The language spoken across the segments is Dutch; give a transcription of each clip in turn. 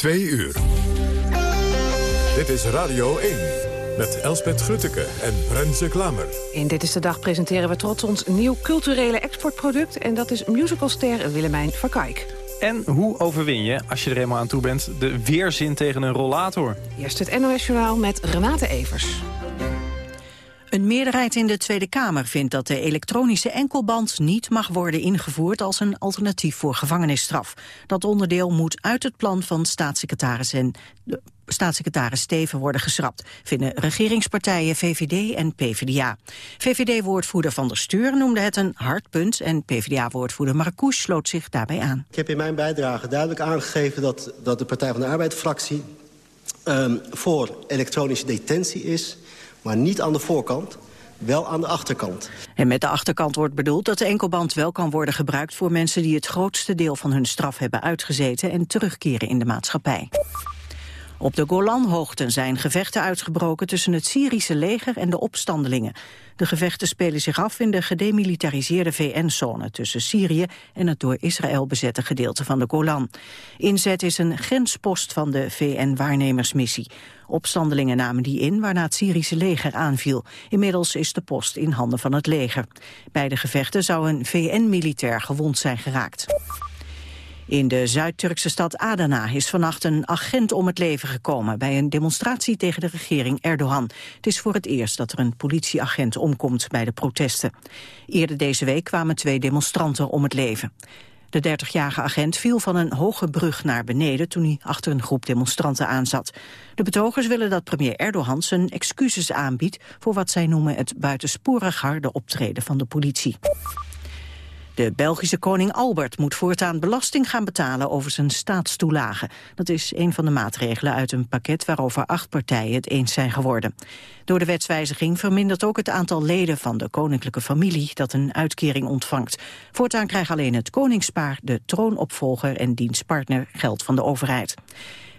Twee uur. Dit is Radio 1 met Elspet Grutteke en Renze Klamer. In Dit is de Dag presenteren we trots ons nieuw culturele exportproduct... en dat is musicalster Willemijn Verkijk. En hoe overwin je, als je er eenmaal aan toe bent, de weerzin tegen een rollator? Eerst het NOS-journaal met Renate Evers. Een meerderheid in de Tweede Kamer vindt dat de elektronische enkelband niet mag worden ingevoerd als een alternatief voor gevangenisstraf. Dat onderdeel moet uit het plan van staatssecretaris en staatssecretaris Steven worden geschrapt, vinden regeringspartijen VVD en PvdA. VVD-woordvoerder Van der Steur noemde het een hard punt en PvdA-woordvoerder Marcouch sloot zich daarbij aan. Ik heb in mijn bijdrage duidelijk aangegeven dat, dat de Partij van de Arbeid-fractie um, voor elektronische detentie is maar niet aan de voorkant, wel aan de achterkant. En met de achterkant wordt bedoeld dat de enkelband wel kan worden gebruikt... voor mensen die het grootste deel van hun straf hebben uitgezeten... en terugkeren in de maatschappij. Op de Golanhoogten zijn gevechten uitgebroken tussen het Syrische leger en de opstandelingen. De gevechten spelen zich af in de gedemilitariseerde VN-zone tussen Syrië en het door Israël bezette gedeelte van de Golan. Inzet is een grenspost van de VN-waarnemersmissie. Opstandelingen namen die in waarna het Syrische leger aanviel. Inmiddels is de post in handen van het leger. Bij de gevechten zou een VN-militair gewond zijn geraakt. In de Zuid-Turkse stad Adana is vannacht een agent om het leven gekomen... bij een demonstratie tegen de regering Erdogan. Het is voor het eerst dat er een politieagent omkomt bij de protesten. Eerder deze week kwamen twee demonstranten om het leven. De 30-jarige agent viel van een hoge brug naar beneden toen hij achter een groep demonstranten aanzat. De betogers willen dat premier Erdogan zijn excuses aanbiedt voor wat zij noemen het buitensporig harde optreden van de politie. De Belgische koning Albert moet voortaan belasting gaan betalen over zijn staatstoelagen. Dat is een van de maatregelen uit een pakket waarover acht partijen het eens zijn geworden. Door de wetswijziging vermindert ook het aantal leden van de koninklijke familie dat een uitkering ontvangt. Voortaan krijgt alleen het koningspaar, de troonopvolger en dienstpartner geld van de overheid.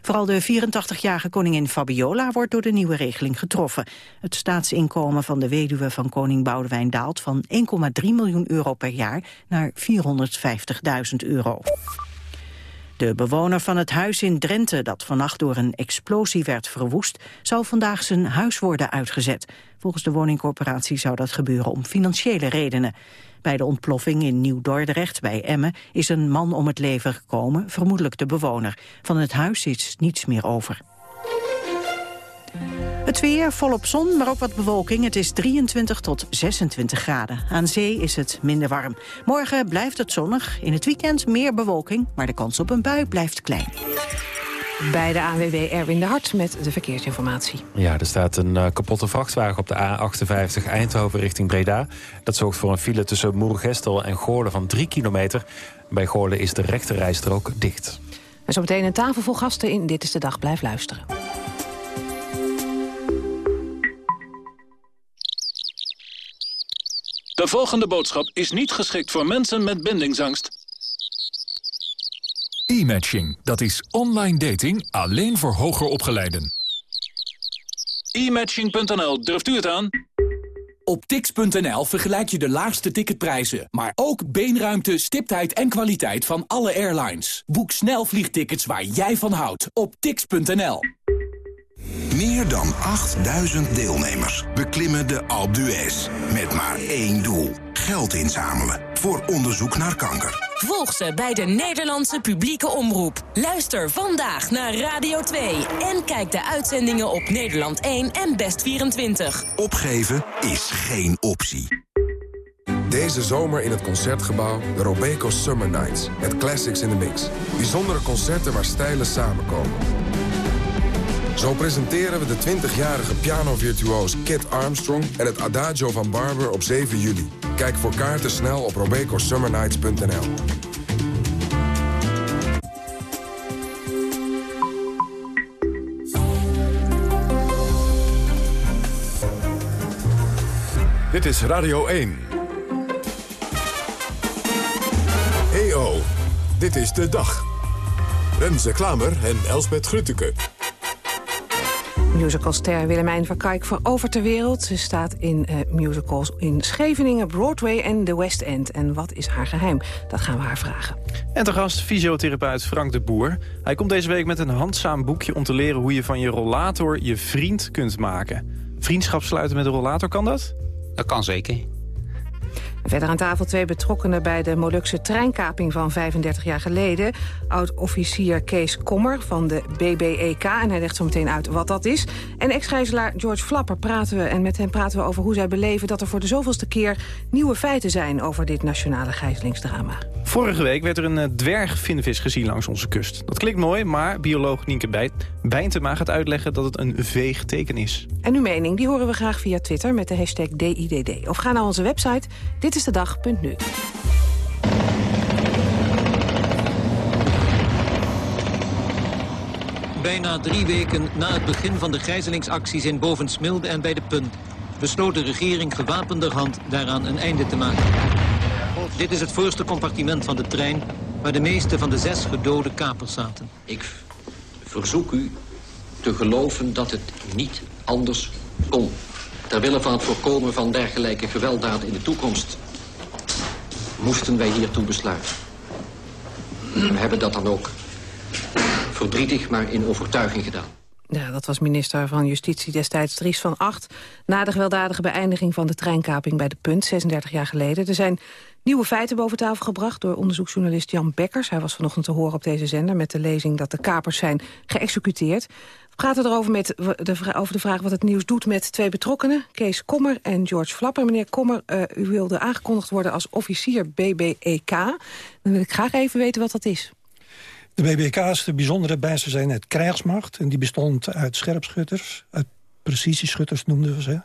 Vooral de 84-jarige koningin Fabiola wordt door de nieuwe regeling getroffen. Het staatsinkomen van de weduwe van koning Boudewijn daalt van 1,3 miljoen euro per jaar naar 450.000 euro. De bewoner van het huis in Drenthe dat vannacht door een explosie werd verwoest, zou vandaag zijn huis worden uitgezet. Volgens de woningcorporatie zou dat gebeuren om financiële redenen. Bij de ontploffing in Nieuw-Dordrecht bij Emmen is een man om het leven gekomen, vermoedelijk de bewoner. Van het huis is niets meer over. Het weer volop zon, maar ook wat bewolking. Het is 23 tot 26 graden. Aan zee is het minder warm. Morgen blijft het zonnig. In het weekend meer bewolking, maar de kans op een bui blijft klein. Bij de ANWB Erwin de Hart met de verkeersinformatie. Ja, er staat een uh, kapotte vrachtwagen op de A58 Eindhoven richting Breda. Dat zorgt voor een file tussen Moergestel en Goorlen van 3 kilometer. Bij Goorlen is de rechterrijstrook dicht. En zo meteen een tafel vol gasten in Dit is de Dag. Blijf luisteren. De volgende boodschap is niet geschikt voor mensen met bindingsangst. E-matching, dat is online dating alleen voor hoger opgeleiden. E-matching.nl, durft u het aan? Op tix.nl vergelijk je de laagste ticketprijzen, maar ook beenruimte, stiptheid en kwaliteit van alle airlines. Boek snel vliegtickets waar jij van houdt op tix.nl. Meer dan 8000 deelnemers beklimmen de Alpe d'Huez met maar één doel. Geld inzamelen voor onderzoek naar kanker. Volg ze bij de Nederlandse publieke omroep. Luister vandaag naar Radio 2 en kijk de uitzendingen op Nederland 1 en Best 24. Opgeven is geen optie. Deze zomer in het Concertgebouw de Robeco Summer Nights. Met classics in the mix. Bijzondere concerten waar stijlen samenkomen. Zo presenteren we de 20-jarige pianovirtuoos Kit Armstrong... en het Adagio van Barber op 7 juli. Kijk voor kaarten snel op robecosummernights.nl. Dit is Radio 1. EO, dit is de dag. Renze Klamer en Elsbet Grutteke. Musicalster Willemijn van Kijk over ter wereld. Ze staat in uh, musicals in Scheveningen, Broadway en de West End. En wat is haar geheim? Dat gaan we haar vragen. En te gast fysiotherapeut Frank de Boer. Hij komt deze week met een handzaam boekje om te leren... hoe je van je rollator je vriend kunt maken. Vriendschap sluiten met een rollator, kan dat? Dat kan zeker. Verder aan tafel twee betrokkenen bij de Molukse treinkaping van 35 jaar geleden. Oud-officier Kees Kommer van de BBEK. En hij legt zo meteen uit wat dat is. En ex-gijzelaar George Flapper praten we. En met hem praten we over hoe zij beleven dat er voor de zoveelste keer nieuwe feiten zijn over dit nationale gijzelingsdrama. Vorige week werd er een eh, dwergvinvis gezien langs onze kust. Dat klinkt mooi, maar bioloog Nienke Bijntema gaat uitleggen dat het een veeg teken is. En uw mening, die horen we graag via Twitter met de hashtag DIDD. Of ga naar onze website dit is de dag.nu. Bijna drie weken na het begin van de gijzelingsacties in Bovensmilde en bij de Punt... besloot de regering gewapenderhand daaraan een einde te maken. Dit is het voorste compartiment van de trein... waar de meeste van de zes gedode kapers zaten. Ik verzoek u te geloven dat het niet anders kon. Ter wille van het voorkomen van dergelijke gewelddaden in de toekomst moesten wij hiertoe besluiten. We hebben dat dan ook verdrietig, maar in overtuiging gedaan. Ja, dat was minister van Justitie destijds Dries van Acht... na de gewelddadige beëindiging van de treinkaping bij de Punt, 36 jaar geleden. Er zijn nieuwe feiten boven tafel gebracht door onderzoeksjournalist Jan Bekkers. Hij was vanochtend te horen op deze zender met de lezing dat de kapers zijn geëxecuteerd. We praten erover met de, over de vraag wat het nieuws doet met twee betrokkenen. Kees Kommer en George Flapper. Meneer Kommer, uh, u wilde aangekondigd worden als officier BBEK. Dan wil ik graag even weten wat dat is. De BBK is de bijzondere bijzijnheid krijgsmacht. En die bestond uit scherpschutters, uit precisieschutters noemden we ze.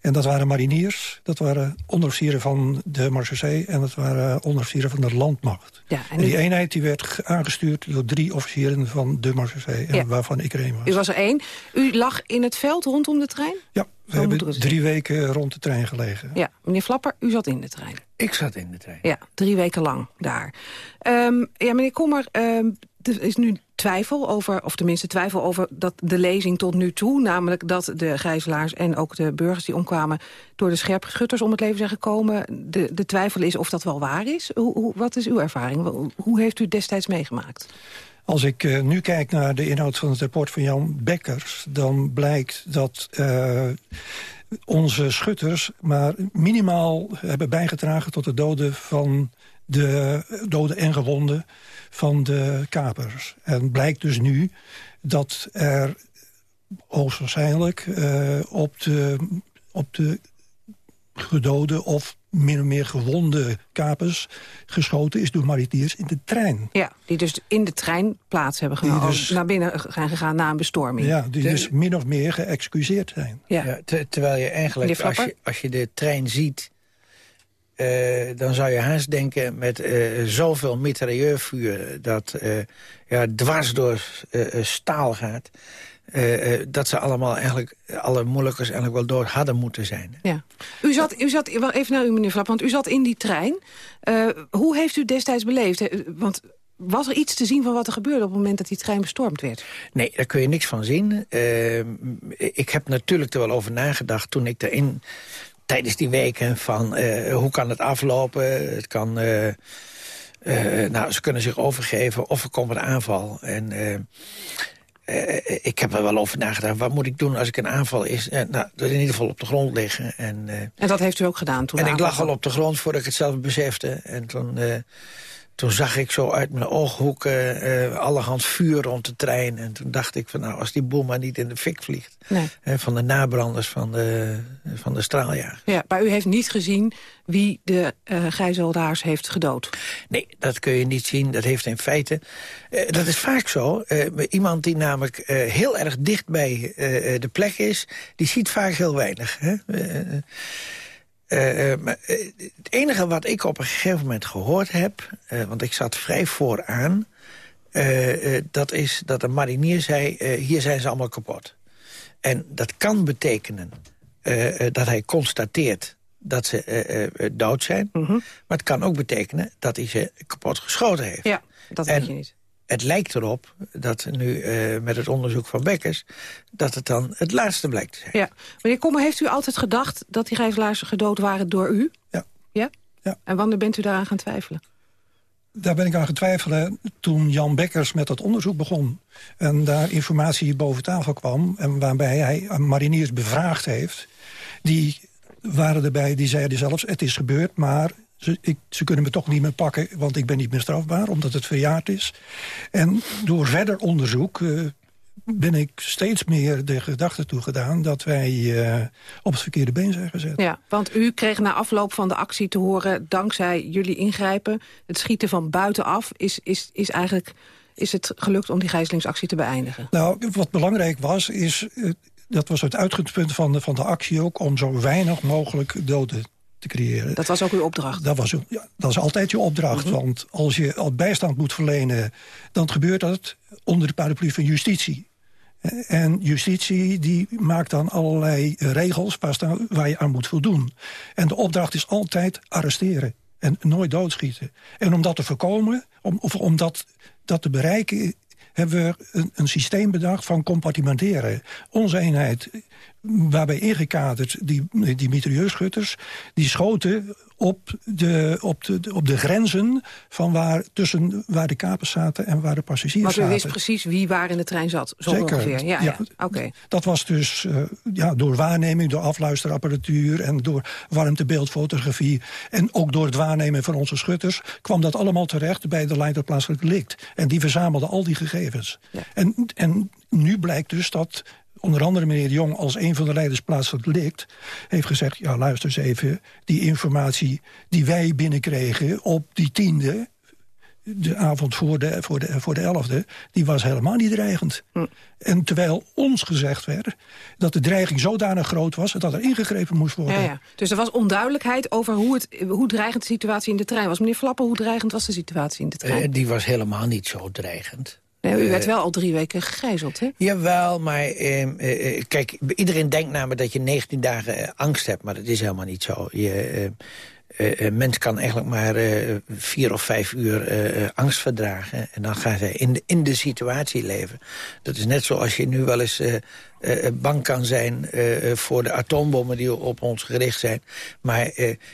En dat waren mariniers, dat waren onderofficieren van de Marseillais... en dat waren onderofficieren van de landmacht. Ja, en, die eenheid die werd aangestuurd door drie officieren van de Marseillais... Ja. waarvan ik er een was. U was er één. U lag in het veld rondom de trein? Ja, we hebben drie weken rond de trein gelegen. Ja, meneer Flapper, u zat in de trein. Ik zat in de trein. Ja, drie weken lang daar. Um, ja, meneer Kommer, um, er is nu twijfel over, of tenminste twijfel over dat de lezing tot nu toe... namelijk dat de gijzelaars en ook de burgers die omkwamen... door de scherpschutters om het leven zijn gekomen. De, de twijfel is of dat wel waar is. Hoe, hoe, wat is uw ervaring? Hoe heeft u destijds meegemaakt? Als ik uh, nu kijk naar de inhoud van het rapport van Jan Bekkers... dan blijkt dat uh, onze schutters maar minimaal hebben bijgedragen... tot de doden van de doden en gewonden van de kapers. En blijkt dus nu dat er hoogstwaarschijnlijk uh, op, de, op de gedode of min of meer gewonde kapers geschoten is door maritiers in de trein. Ja, die dus in de trein plaats hebben genomen, dus, naar binnen zijn gegaan na een bestorming. Ja, die dus min of meer geëxcuseerd zijn. Ja. ja terwijl je eigenlijk, als je, als je de trein ziet uh, dan zou je haast denken met uh, zoveel mitrailleurvuur... dat uh, ja, dwars door staal gaat... dat ze allemaal eigenlijk, alle moeilijkers eigenlijk wel door hadden moeten zijn. Ja. U zat, u zat even naar u meneer Flap, want u zat in die trein. hoe heeft u destijds beleefd? Want was er iets te zien van wat er gebeurde op het moment dat die trein bestormd werd? Nee, daar kun je niks van zien. ik heb natuurlijk er wel over nagedacht toen ik erin tijdens die weken van uh, hoe kan het aflopen. Het kan, uh, uh, nou, ze kunnen zich overgeven of er komt een aanval. En ik heb er wel over nagedacht. Wat moet ik doen als ik een aanval is? nou, in ieder geval op de grond liggen. En, en dat heeft u ook gedaan toen? En ik lag al op de grond voordat ik het zelf besefte. En toen toen zag ik zo uit mijn ooghoeken uh, allerhand vuur rond de trein. En toen dacht ik van nou, als die boel maar niet in de fik vliegt. Nee. van de nabranders van de, van de straaljager. Ja, maar u heeft niet gezien wie de uh, gijzeldaars heeft gedood? Nee, dat kun je niet zien. Dat heeft in feite... Uh, dat is vaak zo. iemand die namelijk heel erg dicht bij de plek is... die ziet vaak heel weinig. Hè? Uh, maar, uh, het enige wat ik op een gegeven moment gehoord heb... Uh, want ik zat vrij vooraan... dat is dat een marinier zei... hier zijn ze allemaal kapot. En dat kan betekenen dat hij constateert dat ze dood zijn. Mm -hmm. Maar het kan ook betekenen dat hij ze kapot geschoten heeft. Ja, dat weet je niet het lijkt erop dat nu uh, met het onderzoek van Bekkers... dat het dan het laatste blijkt te zijn. Ja. Meneer Kommer, heeft u altijd gedacht dat die gijzelaars gedood waren door u? Ja. Ja? ja. En wanneer bent u daaraan gaan twijfelen? daar ben ik aan getwijfeld toen Jan Bekkers met dat onderzoek begon. En daar informatie boven tafel kwam. En waarbij hij mariniers bevraagd heeft. Die waren erbij, die zeiden zelfs, het is gebeurd, maar ze, ik, ze, kunnen me toch niet meer pakken, want ik ben niet meer strafbaar, omdat het verjaard is. En door verder onderzoek uh, ben ik steeds meer de gedachte toegedaan... dat wij uh, op het verkeerde been zijn gezet. Ja, want u kreeg na afloop van de actie te horen... dankzij jullie ingrijpen, het schieten van buitenaf... is, is, is eigenlijk is het gelukt om die gijzelingsactie te beëindigen? Nou, wat belangrijk was, is... Uh, dat was het uitgangspunt van de, van de actie ook... om zo weinig mogelijk doden te creëren. Dat was ook uw opdracht? Dat, was, ja, dat is altijd je opdracht. Mhm. Want als je al bijstand moet verlenen... dan gebeurt dat onder de paraplu van justitie. En justitie die maakt dan allerlei regels waar je aan moet voldoen. En de opdracht is altijd arresteren en nooit doodschieten. En om dat te voorkomen, om, of om dat, dat te bereiken hebben we een, een, systeem bedacht van compartimenteren. Onze eenheid, waarbij ingekaderd die, die mitrailleurschutters... die schoten op de, op de, op de grenzen van waar, tussen waar de kapers zaten en waar de passagiers zaten. Maar u wist precies wie waar in de trein zat, zo Zeker. ongeveer? Ja, ja. ja. Dat was dus uh, ja, door waarneming, door afluisterapparatuur... en door warmtebeeldfotografie en ook door het waarnemen van onze schutters... kwam dat allemaal terecht bij de Leider Plaatselijk Delict. En die verzamelde al die gegevens. Ja. En, en nu blijkt dus dat onder andere meneer de Jong als een van de leiders plaatselijk delict... heeft gezegd, ja luister eens even, die informatie die wij binnenkregen op die tiende... de avond voor de, voor de, voor de elfde, die was helemaal niet dreigend. Hm. En terwijl ons gezegd werd dat de dreiging zodanig groot was... dat er ingegrepen moest worden. Ja, ja. Dus er was onduidelijkheid over hoe, het, hoe dreigend de situatie in de trein was. Meneer Flappen, hoe dreigend was de situatie in de trein? Uh, die was helemaal niet zo dreigend. Nee, u werd wel al drie weken gegijzeld, hè? Jawel, maar ehm, eh, eh, kijk, iedereen denkt namelijk dat je 19 dagen eh, angst hebt. Maar dat is helemaal niet zo. Je, uh, mens kan eigenlijk maar vier of vijf uur angst verdragen. En dan gaan ze in de, in de situatie leven. Dat is net zoals je nu wel eens bang kan zijn voor de atoombommen die op ons gericht zijn. Maar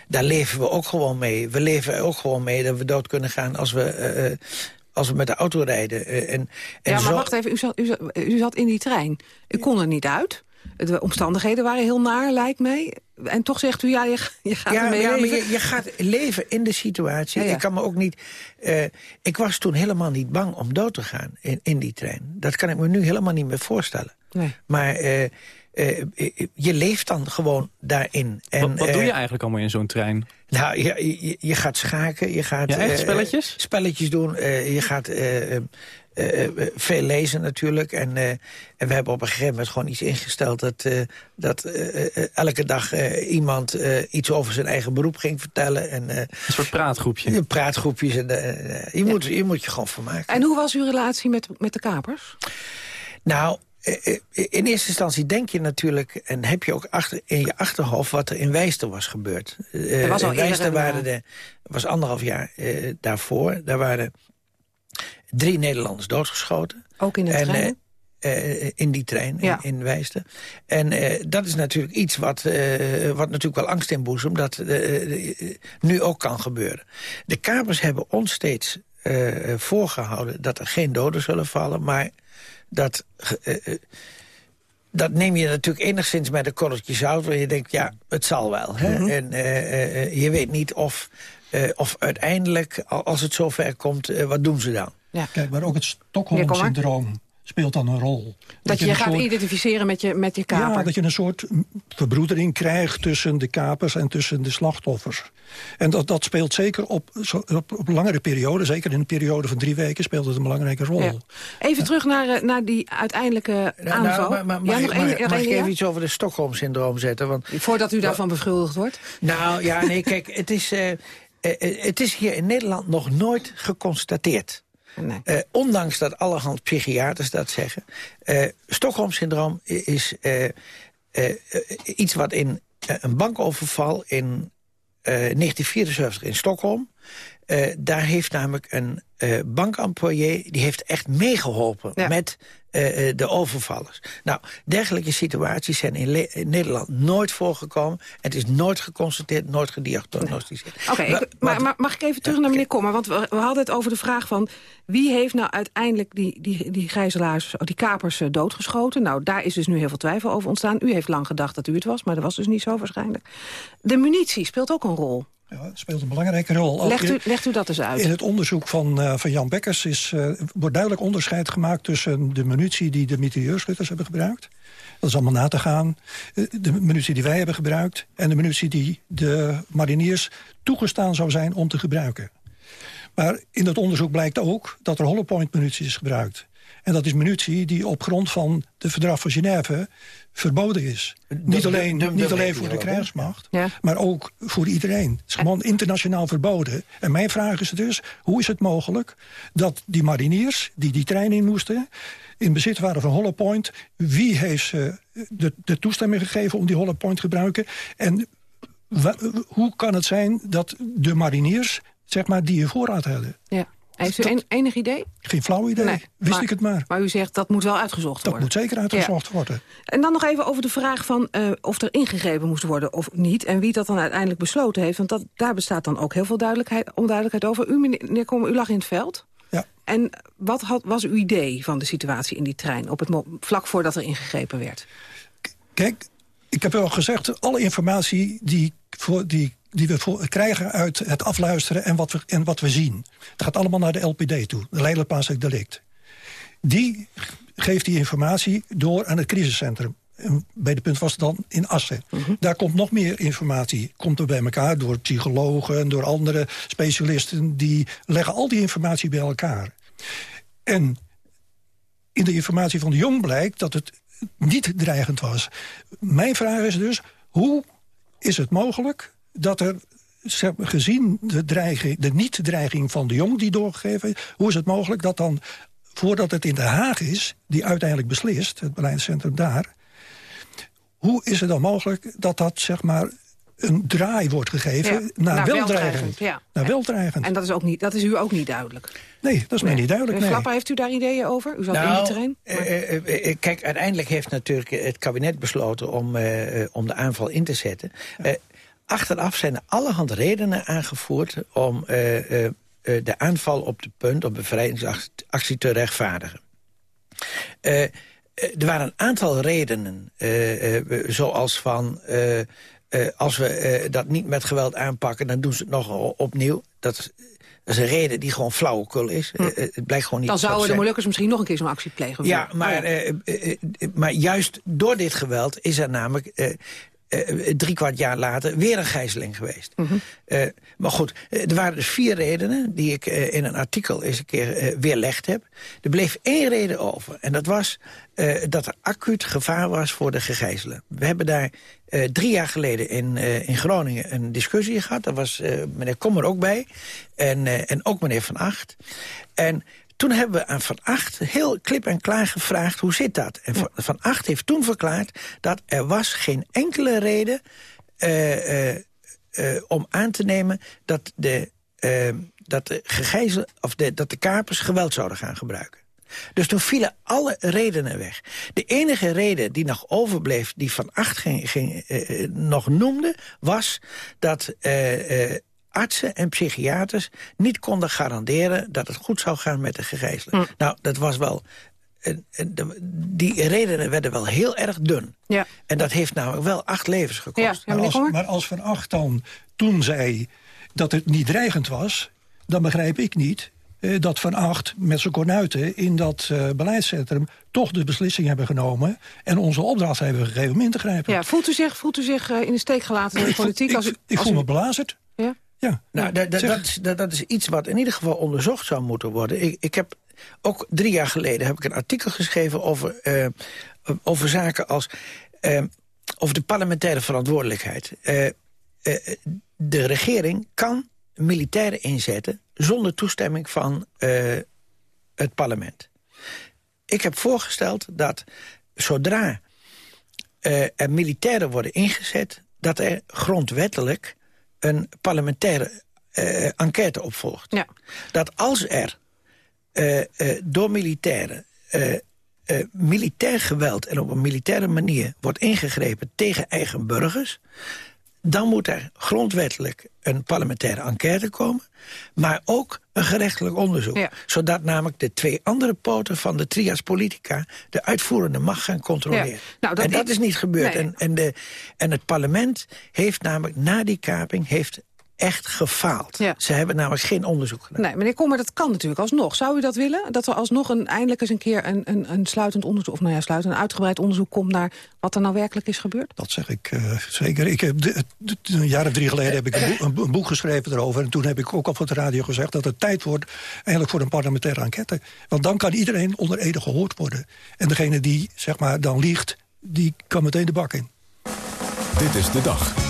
daar leven we ook gewoon mee. We leven ook gewoon mee dat we dood kunnen gaan als we als we met de auto rijden. Uh, en, en ja, maar wacht even, u zat, u, zat, u zat in die trein. U kon er niet uit. De omstandigheden waren heel naar, lijkt mij. En toch zegt u, ja, je, je gaat ja, ja, maar je, je, gaat leven in de situatie. Ik kan me ook niet... Uh, ik was toen helemaal niet bang om dood te gaan in, in die trein. Dat kan ik me nu helemaal niet meer voorstellen. Nee. Maar... Uh, uh, je leeft dan gewoon daarin. En, wat, wat doe je eigenlijk allemaal in zo'n trein? Nou, je, je, je, gaat schaken, je gaat... Ja, echt spelletjes? spelletjes doen, je gaat... veel lezen natuurlijk. En, en we hebben op een gegeven moment gewoon iets ingesteld... dat, dat elke dag iemand iets over zijn eigen beroep ging vertellen. En, een soort praatgroepje. Praatgroepjes. En, je, moet, je moet je gewoon vermaken. En hoe was uw relatie met, met de kapers? Nou, eh, eh, in eerste instantie denk je natuurlijk... en heb je ook achter, in je achterhoofd wat er in Wijster was gebeurd. Eh, er was al in Wijster waren er, was anderhalf jaar daarvoor. Daar waren drie Nederlanders doodgeschoten. Ook in de en, trein? in die trein, in, in Wijster. En dat is natuurlijk iets wat, wat natuurlijk wel angst inboezemt... dat nu ook kan gebeuren. De Kapers hebben ons steeds voorgehouden dat er geen doden zullen vallen... maar dat... Uh, dat neem je natuurlijk enigszins met een korreltje zout... waar je denkt, ja, het zal wel. Hè? Mhm. En uh, je weet niet of, of uiteindelijk, als het zover komt, wat doen ze dan? Ja. Kijk, maar ook het Stockholm-syndroom speelt dan een rol. Dat, je je gaat identificeren met je, met je kaper? Ja, dat je een soort verbroedering krijgt tussen de kapers en tussen de slachtoffers. En dat, dat speelt zeker op, op, op langere perioden, zeker in een periode van drie weken, speelt het een belangrijke rol. Even terug naar, eh, naar die uiteindelijke nou, aanval. Nou, maar, mag, ik, mag ik even iets over de Stockholm-syndroom zetten? Want, Voordat u daarvan beschuldigd wordt? Nou ja, nee, kijk, het is, uh, het is hier in Nederland nog nooit geconstateerd. Uh, ondanks dat allerhand psychiaters dat zeggen. Uh, Stockholm-syndroom is uh, iets wat in een bankoverval in 1974 in Stockholm... Uh, daar heeft namelijk een uh, bankemployé... die heeft echt meegeholpen met uh, de overvallers. Nou, dergelijke situaties zijn in, in, Nederland nooit voorgekomen. Het is nooit geconstateerd, nooit gediagnosticeerd. Oké, maar, maar, mag ik even terug naar meneer Kommer? Want we, we, hadden het over de vraag van... wie heeft nou uiteindelijk die, die, die gijzelaars, die kapers doodgeschoten? Nou, daar is dus nu heel veel twijfel over ontstaan. U heeft lang gedacht dat u het was, maar dat was dus niet zo waarschijnlijk. De munitie speelt ook een rol. Ja, het speelt een belangrijke rol. Legt u, legt u dat eens uit. In het onderzoek van, uh, van Jan Bekkers is, uh, wordt duidelijk onderscheid gemaakt... tussen de munitie die de mitrailleurschutters hebben gebruikt. Dat is allemaal na te gaan. Uh, de munitie die wij hebben gebruikt... en de munitie die de mariniers toegestaan zou zijn om te gebruiken. Maar in dat onderzoek blijkt ook dat er hollow-point munitie is gebruikt. En dat is munitie die op grond van de verdrag van Genève verboden is. niet alleen, niet alleen voor de krijgsmacht, maar ook voor iedereen. Het is gewoon internationaal verboden. En mijn vraag is dus, hoe is het mogelijk dat die mariniers... die die trein in moesten, in bezit waren van Hollow Point... wie heeft ze de, de toestemming gegeven om die Hollow Point te gebruiken... en hoe kan het zijn dat de mariniers zeg maar, die in voorraad hadden... Ja. Heeft u dat, enig idee? Geen flauw idee. Wist ik het maar. Maar u zegt dat moet wel uitgezocht dat worden. Dat moet zeker uitgezocht worden. En dan nog even over de vraag van uh, of er ingegrepen moest worden of niet. En wie dat dan uiteindelijk besloten heeft. Want dat, daar bestaat dan ook heel veel duidelijkheid, onduidelijkheid over. U, meneer u lag in het veld. Ja. En wat had, was uw idee van de situatie in die trein... Op het vlak voordat er ingegrepen werd? Kijk, ik heb al gezegd... alle informatie die, voor, die die we krijgen uit het afluisteren en wat, we, en wat we zien. Het gaat allemaal naar de LPD toe, de Leidelijk Plaatselijk Delict. Die geeft die informatie door aan het crisiscentrum. En bij de punt was het dan in Assen. Mhm. Daar komt nog meer informatie. Komt er bij elkaar door psychologen en door andere specialisten. Die leggen al die informatie bij elkaar. En in de informatie van de Jong blijkt dat het niet dreigend was. Mijn vraag is dus, hoe is het mogelijk dat er gezien de, dreiging, de niet-dreiging van de jong die doorgegeven... hoe is het mogelijk dat dan, voordat het in Den Haag is... die uiteindelijk beslist, het beleidscentrum daar... hoe is het dan mogelijk dat dat zeg maar een draai wordt gegeven naar, naar weldreigend. Ja. Naar weldreigend. En dat is, ook niet, dat is u ook niet duidelijk? Nee, dat is mij niet duidelijk. Nee. Flapper, heeft u daar ideeën over? U zat nou, in het terrein? Uh, uh, kijk, uiteindelijk heeft natuurlijk het kabinet besloten om, om de aanval in te zetten. Ja. Achteraf zijn er allerhand redenen aangevoerd om uh, uh, de aanval op de punt, op bevrijdingsactie te rechtvaardigen. Uh, er waren een aantal redenen, zoals van... als we dat niet met geweld aanpakken, dan doen ze het nog opnieuw. Dat dat is een reden die gewoon flauwekul is. Hm. het blijkt gewoon niet Dan zouden de Molukkers misschien nog een keer zo'n actie plegen. Ja, maar, oh ja. maar juist door dit geweld is er namelijk uh, drie kwart jaar later weer een gijzeling geweest. Mhm. Eh, maar goed, er waren dus vier redenen die ik in een artikel eens een keer weerlegd heb. Er bleef één reden over. En dat was dat er acuut gevaar was voor de gegijzelen. We hebben daar drie jaar geleden in, in Groningen een discussie gehad. Daar was meneer Kommer ook bij. En, en ook meneer Van Acht. En toen hebben we aan Van Acht heel klip en klaar gevraagd hoe zit dat. En Van Acht heeft toen verklaard dat er was geen enkele reden uh, uh, uh, om aan te nemen dat de, dat de gegijzel, of de, dat de kapers geweld zouden gaan gebruiken. Dus toen vielen alle redenen weg. De enige reden die nog overbleef, die Van Acht ging, ging, nog noemde... was dat artsen en psychiaters niet konden garanderen... dat het goed zou gaan met de gegijzelen. Hm. Nou, dat was wel... Die redenen werden wel heel erg dun. Ja. En dat heeft namelijk wel acht levens gekost. Ja, maar, als, maar als Van Acht dan toen zei dat het niet dreigend was... dan begrijp ik niet eh, dat Van Acht met zijn kornuiten in dat uh, beleidscentrum... toch de beslissing hebben genomen en onze opdracht hebben gegeven om in te grijpen. Ja, voelt u zich, voelt u zich uh, in de steek gelaten door de politiek? Ik, als ik, ik voel me belazerd. Ja? Nou, dat, dat, dat, dat, is iets wat in ieder geval onderzocht zou moeten worden. Ik, ik heb ook drie jaar geleden heb ik een artikel geschreven over, uh, over zaken als... Uh, over de parlementaire verantwoordelijkheid. Uh, de regering kan militairen inzetten zonder toestemming van het parlement. Ik heb voorgesteld dat zodra er militairen worden ingezet... dat er grondwettelijk een parlementaire eh, enquête opvolgt. Ja. Dat als er eh, eh, door militairen... militair geweld en op een militaire manier wordt ingegrepen tegen eigen burgers... dan moet er grondwettelijk een parlementaire enquête komen... maar ook een gerechtelijk onderzoek. Ja. Zodat namelijk de twee andere poten van de trias politica... de uitvoerende macht gaan controleren. Ja. Nou, dat en dat is- niet gebeurd. Nee. En, en, de, en het parlement heeft namelijk na die kaping... heeft echt gefaald. Ja. Ze hebben namelijk geen onderzoek gedaan. Nee, meneer Kommer, dat kan natuurlijk alsnog. Zou u dat willen? Dat er alsnog een, eindelijk eens een keer een, een, een sluitend onderzoek... of nou ja, sluitend, een uitgebreid onderzoek komt naar wat er nou werkelijk is gebeurd? Dat zeg ik eh, zeker. Ik heb de- de- een jaar of drie geleden heb ik een, boek, een bo- een boek geschreven erover. En toen heb ik ook al op de radio gezegd dat het tijd wordt... eigenlijk voor een parlementaire enquête. Want dan kan iedereen onder ede gehoord worden. En degene die zeg maar, dan liegt, die kan meteen de bak in. Dit is de dag.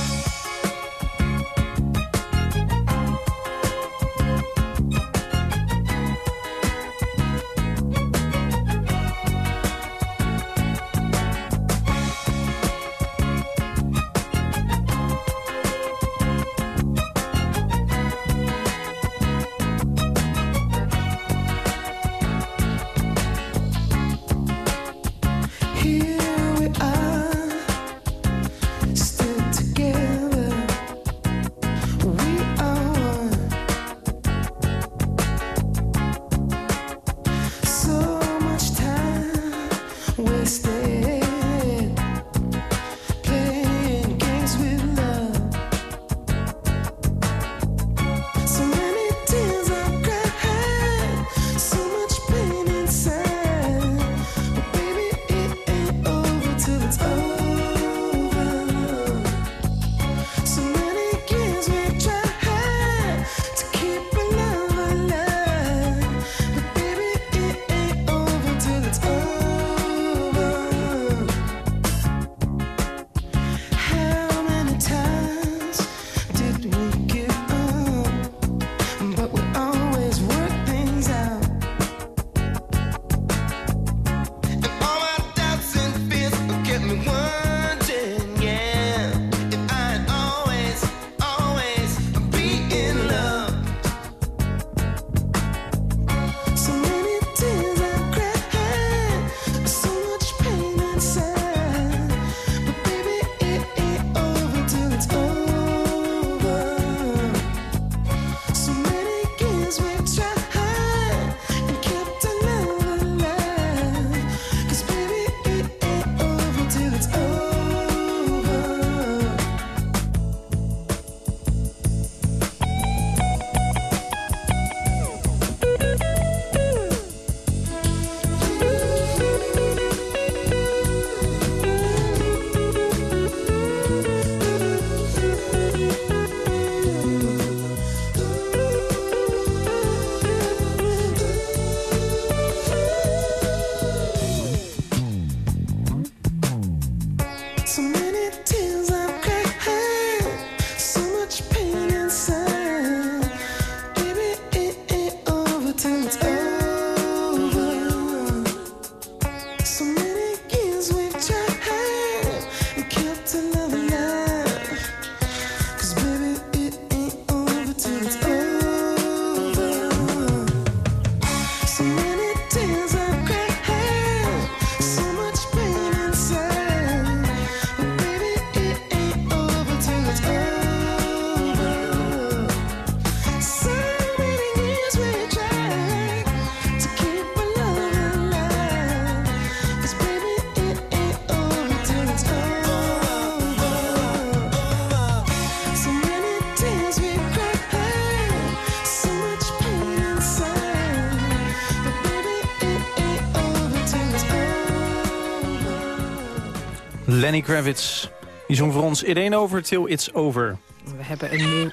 Lenny Kravitz. Die zong voor ons It Ain't Over Till It's Over. We hebben een nieuw...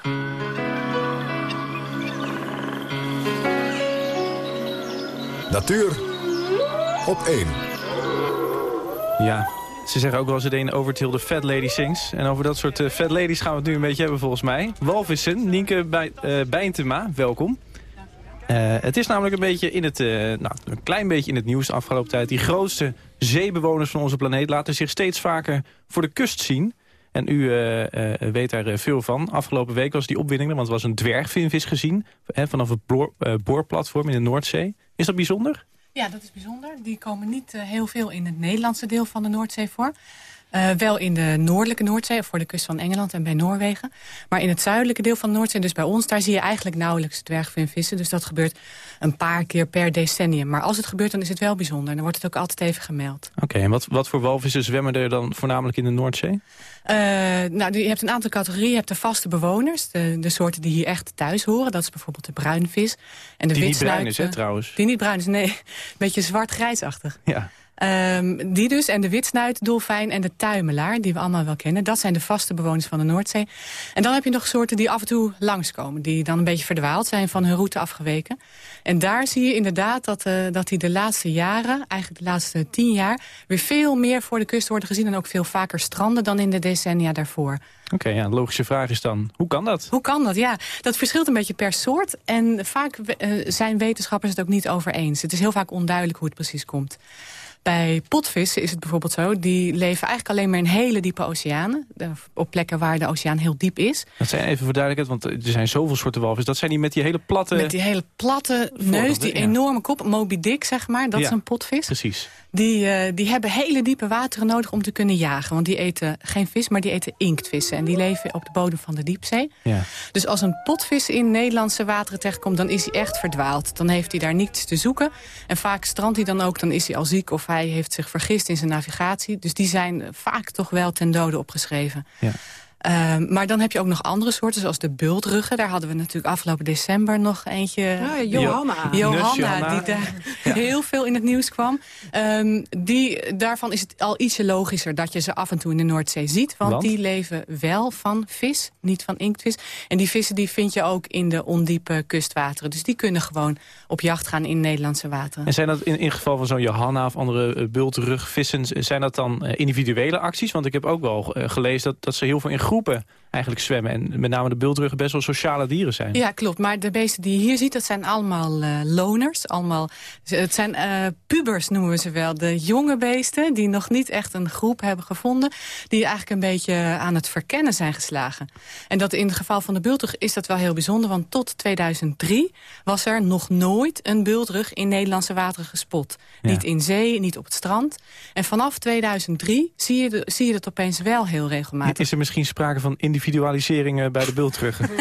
Natuur op 1. Ja, ze zeggen ook wel eens het een over till the fat lady sings. En over dat soort eh, fat ladies gaan we het nu een beetje hebben volgens mij. Walvissen, Nienke bij, eh, Bijntema, welkom. Eh, het is namelijk een beetje in het, eh, nou, een klein beetje in het nieuws de afgelopen tijd. Die grootste zeebewoners van onze planeet laten zich steeds vaker voor de kust zien. En u eh, eh, weet daar eh, veel van. Afgelopen week was die opwinding want er was een dwergvinvis gezien... Hè, vanaf het boor, boorplatform in de Noordzee. Is dat bijzonder? Ja, dat is bijzonder. Die komen niet heel veel in het Nederlandse deel van de Noordzee voor. Eh, wel in de noordelijke Noordzee, voor de kust van Engeland en bij Noorwegen. Maar in het zuidelijke deel van de Noordzee, dus bij ons... daar zie je eigenlijk nauwelijks dwergvinvissen. Dus dat gebeurt een paar keer per decennium. Maar als het gebeurt, dan is het wel bijzonder. Dan wordt het ook altijd even gemeld. Oké, en wat, wat voor walvissen zwemmen er dan voornamelijk in de Noordzee? Eh, nou, je hebt een aantal categorieën. Je hebt de vaste bewoners, de, de soorten die hier echt thuis horen. Dat is bijvoorbeeld de bruinvis. En de Die niet bruin is, hè, trouwens. Die niet bruin is, nee. Beetje zwart-grijsachtig. Ja. Ehm, die dus, en de witsnuit, dolfijn en de tuimelaar, die we allemaal wel kennen. Dat zijn de vaste bewoners van de Noordzee. En dan heb je nog soorten die af en toe langskomen. Die dan een beetje verdwaald zijn, van hun route afgeweken. En daar zie je inderdaad dat, eh, dat die de laatste jaren, eigenlijk de laatste tien jaar... weer veel meer voor de kust worden gezien en ook veel vaker stranden dan in de decennia daarvoor. Oké, ja, de logische vraag is dan, hoe kan dat? Hoe kan dat? Ja, dat verschilt een beetje per soort. En vaak eh, zijn wetenschappers het ook niet over eens. Het is heel vaak onduidelijk hoe het precies komt. Bij potvissen is het bijvoorbeeld zo, die leven eigenlijk alleen maar in hele diepe oceanen. Op plekken waar de oceaan heel diep is. Dat zijn even voor duidelijkheid, want er zijn zoveel soorten walvis. Dat zijn die met die hele platte... Met die hele platte neus, die ja. enorme kop. Moby Dick, zeg maar, dat Ja, is een potvis. Precies. Die, eh, die hebben hele diepe wateren nodig om te kunnen jagen. Want die eten geen vis, maar die eten inktvissen. En die leven op de bodem van de diepzee. Ja. Dus als een potvis in Nederlandse wateren terechtkomt... dan is hij echt verdwaald. Dan heeft hij daar niets te zoeken. En vaak strandt hij dan ook, dan is hij al ziek... of hij heeft zich vergist in zijn navigatie. Dus die zijn vaak toch wel ten dode opgeschreven. Ja. Ehm, maar dan heb je ook nog andere soorten, zoals de bultruggen. Daar hadden we natuurlijk afgelopen december nog eentje. ja, Johanna. Jo- Johanna, die daar heel veel in het nieuws kwam. Ehm, die, daarvan is het al ietsje logischer dat je ze af en toe in de Noordzee ziet. Want, Want? die leven wel van vis, niet van inktvis. En die vissen die vind je ook in de ondiepe kustwateren. Dus die kunnen gewoon op jacht gaan in Nederlandse wateren. En zijn dat in, in geval van zo'n Johanna of andere uh, bultrugvissen... zijn dat dan eh, individuele acties? Want ik heb ook wel eh, gelezen dat, dat ze heel veel in groepen groepen eigenlijk zwemmen. En met name de bultruggen best wel sociale dieren zijn. Ja, klopt. Maar de beesten die je hier ziet, dat zijn allemaal eh, loners. Allemaal, het zijn eh, pubers, noemen we ze wel. De jonge beesten die nog niet echt een groep hebben gevonden. Die eigenlijk een beetje aan het verkennen zijn geslagen. En dat in het geval van de bultrug is dat wel heel bijzonder. Want tot 2003 was er nog nooit een bultrug in Nederlandse wateren gespot. Ja. Niet in zee, niet op het strand. En vanaf 2003 zie je, de, zie je dat opeens wel heel regelmatig. Is er misschien sprake van individualisering eh, bij de bultruggen?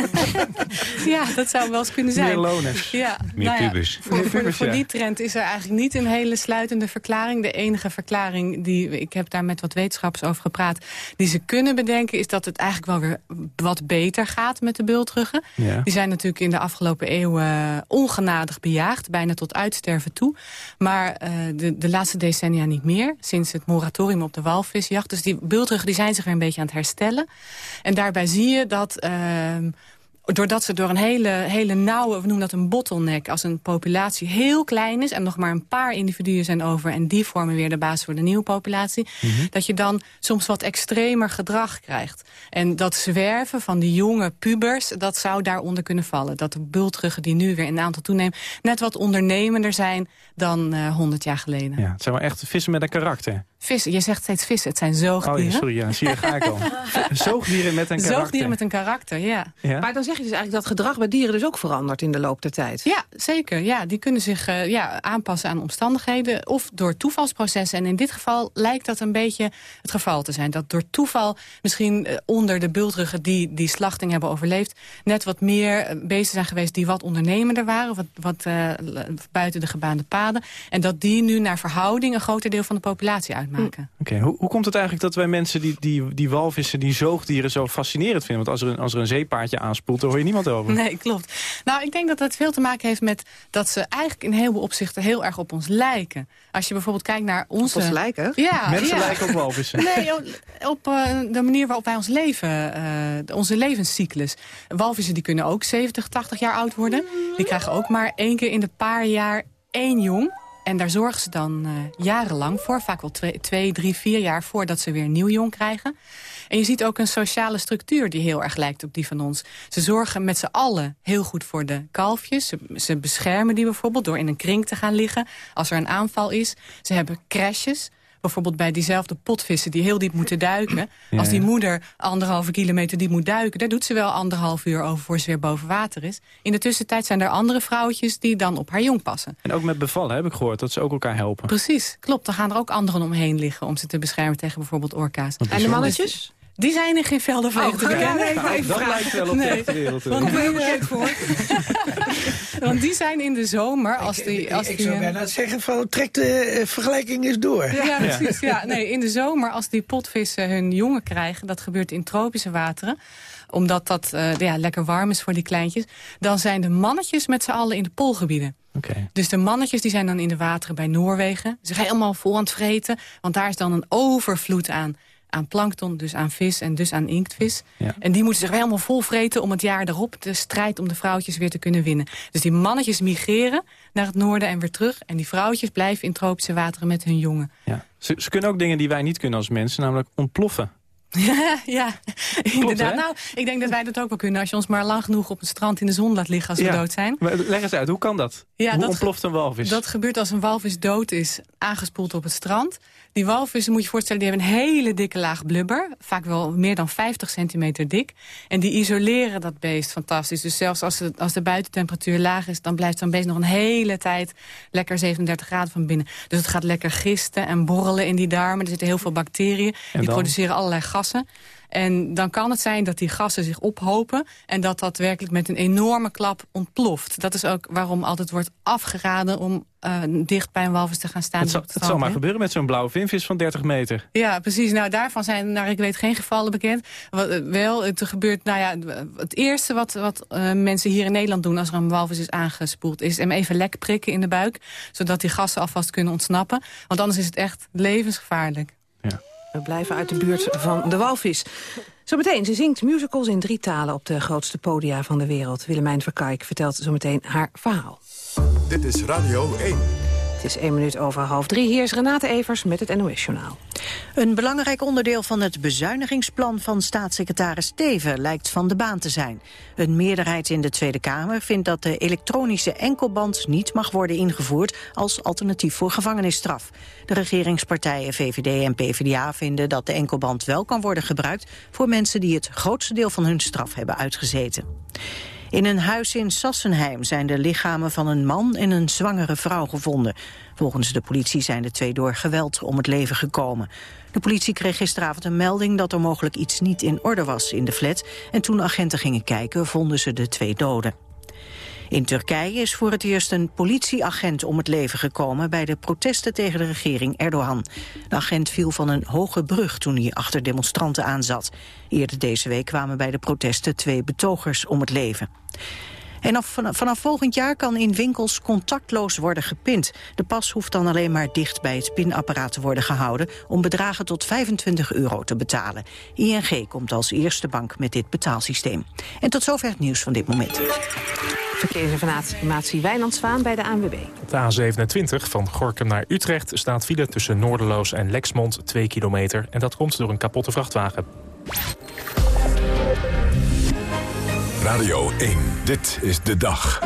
Ja, dat zou wel eens kunnen zijn. Meer loners. Ja, Meer nou ja, pubers. Voor, Meer voor, pubers, voor ja. die trend is er eigenlijk niet een hele sluitende verklaring. De enige verklaring, die ik heb daar met wat wetenschappers over gepraat... die ze kunnen bedenken, is dat het eigenlijk wel weer wat beter gaat met de bultruggen. Ja. Die zijn natuurlijk in de afgelopen eeuwen eh, ongenadig bejaagd. Bijna tot uitsterven toe. Maar eh, de, de laatste decennia niet meer. Sinds het moratorium op de walvisjacht. Dus die bultruggen die zijn zich weer een beetje aan het herstellen. En daarbij zie je dat... ehm, doordat ze door een hele, hele nauwe, we noemen dat een bottleneck... als een populatie heel klein is en nog maar een paar individuen zijn over... en die vormen weer de basis voor de nieuwe populatie... dat je dan soms wat extremer gedrag krijgt. En dat zwerven van die jonge pubers, dat zou daaronder kunnen vallen. Dat de bultruggen die nu weer in aantal toenemen... net wat ondernemender zijn dan eh 100 jaar geleden. Ja, het zijn wel echt vissen met een karakter. Vissen, je zegt steeds vissen, het zijn Oh, zoogdieren. ja, sorry, ja, zie je, ga ik al. Zoogdieren met een karakter. Zoogdieren met een karakter, ja. Ja? Maar dan zeg je dus eigenlijk dat gedrag bij dieren dus ook verandert in de loop der tijd. Ja, zeker. Ja, die kunnen zich eh, ja, aanpassen aan omstandigheden of door toevalsprocessen. En in dit geval lijkt dat een beetje het geval te zijn. Dat door toeval misschien eh, onder de bultruggen die die slachting hebben overleefd... net wat meer eh, beesten zijn geweest die wat ondernemender waren... wat, wat eh, buiten de gebaande paden. En dat die nu naar verhouding een groter deel van de populatie uitmaken. Oké, hoe, hoe komt het eigenlijk dat wij mensen die, die, die walvissen, die zoogdieren zo fascinerend vinden? Want als er een, als er een zeepaardje aanspoelt, daar hoor je niemand over. Nee, klopt. Nou, ik denk dat dat veel te maken heeft met dat ze eigenlijk in heel veel opzichten heel erg op ons lijken. Als je bijvoorbeeld kijkt naar onze... ons lijken? Ja. Mensen ja. lijken op walvissen. Nee, op, op eh, de manier waarop wij ons leven, eh, onze levenscyclus. Walvissen die kunnen ook 70, 80 jaar oud worden. Die krijgen ook maar één keer in de paar jaar één jong. En daar zorgen ze dan eh, jarenlang voor. Vaak wel twee, twee, drie, vier jaar voordat ze weer nieuw jong krijgen. En je ziet ook een sociale structuur die heel erg lijkt op die van ons. Ze zorgen met z'n allen heel goed voor de kalfjes. Ze, ze beschermen die bijvoorbeeld door in een kring te gaan liggen als er een aanval is. Ze hebben crashes bijvoorbeeld bij diezelfde potvissen die heel diep moeten duiken. Ja, Als die ja. moeder anderhalve kilometer diep moet duiken... daar doet ze wel anderhalf uur over voor ze weer boven water is. In de tussentijd zijn er andere vrouwtjes die dan op haar jong passen. En ook met bevallen heb ik gehoord dat ze ook elkaar helpen. Precies, klopt. Dan gaan er ook anderen omheen liggen om ze te beschermen tegen bijvoorbeeld orka's. En de mannetjes? Die zijn in geen velden Oh, te ja, nee, even Dat lijkt wel op de echte wereld. want, die, bekend voor. want die zijn in de zomer, als die... Als ik die, zou bijna zeggen van trek de eh, vergelijking eens door. Ja, precies. Ja, nee, in de zomer, als die potvissen hun jongen krijgen... dat gebeurt in tropische wateren omdat dat eh, ja, lekker warm is voor die kleintjes... dan zijn de mannetjes met z'n allen in de poolgebieden. Oké. Dus de mannetjes die zijn dan in de wateren bij Noorwegen. Ze zijn helemaal vol aan het vreten. Want daar is dan een overvloed aan, aan plankton, dus aan vis en dus aan inktvis. Ja. En die moeten zich helemaal vol vreten om het jaar erop... de strijd om de vrouwtjes weer te kunnen winnen. Dus die mannetjes migreren naar het noorden en weer terug. En die vrouwtjes blijven in tropische wateren met hun jongen. Ja. Ze, ze kunnen ook dingen die wij niet kunnen als mensen, namelijk ontploffen. ja, inderdaad. hè? Nou, ik denk dat wij dat ook wel kunnen... als je ons maar lang genoeg op het strand in de zon laat liggen als we Ja. dood zijn. Maar leg eens uit, hoe kan dat? Ja, hoe dat ontploft een walvis? Dat gebeurt als een walvis dood is, aangespoeld op het strand. Die walvissen, moet je voorstellen, die hebben een hele dikke laag blubber. Vaak wel meer dan 50 centimeter dik. En die isoleren dat beest fantastisch. Dus zelfs als de, als de buitentemperatuur laag is... dan blijft zo'n beest nog een hele tijd lekker 37 graden van binnen. Dus het gaat lekker gisten en borrelen in die darmen. Er zitten heel veel bacteriën. die produceren allerlei gassen. En dan kan het zijn dat die gassen zich ophopen... en dat dat werkelijk met een enorme klap ontploft. Dat is ook waarom altijd wordt afgeraden om eh, dicht bij een walvis te gaan staan. het, zal, het maar gebeuren met zo'n blauwe vinvis van 30 meter. Ja, precies. Nou, daarvan zijn, naar ik weet, geen gevallen bekend. Wat, eh, wel, het gebeurt, nou ja, het eerste wat, wat eh, mensen hier in Nederland doen... als er een walvis is aangespoeld, is hem even lek prikken in de buik... zodat die gassen alvast kunnen ontsnappen. Want anders is het echt levensgevaarlijk. We blijven uit de buurt van de walvis. Zometeen, ze zingt musicals in drie talen op de grootste podia van de wereld. Willemijn Verkijk vertelt zometeen haar verhaal. Dit is Radio 1. Het is één minuut over half drie. Hier is Renate Evers met het NOS-journaal. Een belangrijk onderdeel van het bezuinigingsplan van staatssecretaris Steven lijkt van de baan te zijn. Een meerderheid in de Tweede Kamer vindt dat de elektronische enkelband niet mag worden ingevoerd als alternatief voor gevangenisstraf. De regeringspartijen VVD en PvdA vinden dat de enkelband wel kan worden gebruikt voor mensen die het grootste deel van hun straf hebben uitgezeten. In een huis in Sassenheim zijn de lichamen van een man en een zwangere vrouw gevonden. Volgens de politie zijn de twee door geweld om het leven gekomen. De politie kreeg gisteravond een melding dat er mogelijk iets niet in orde was in de flat. En toen agenten gingen kijken vonden ze de twee doden. In Turkije is voor het eerst een politieagent om het leven gekomen... bij de protesten tegen de regering Erdogan. De agent viel van een hoge brug toen hij achter demonstranten aanzat. Eerder deze week kwamen bij de protesten twee betogers om het leven. En af- vanaf, vanaf volgend jaar kan in winkels contactloos worden gepind. De pas hoeft dan alleen maar dicht bij het pinapparaat te worden gehouden... om bedragen tot 25 euro te betalen. ING komt als eerste bank met dit betaalsysteem. En tot zover het nieuws van dit moment. Verkeersinformatie Wijnand bij de ANWB. Op de A27 van Gorkum naar Utrecht staat file tussen Noorderloos en Lexmond 2 kilometer. En dat komt door een kapotte vrachtwagen. Radio 1, dit is de dag.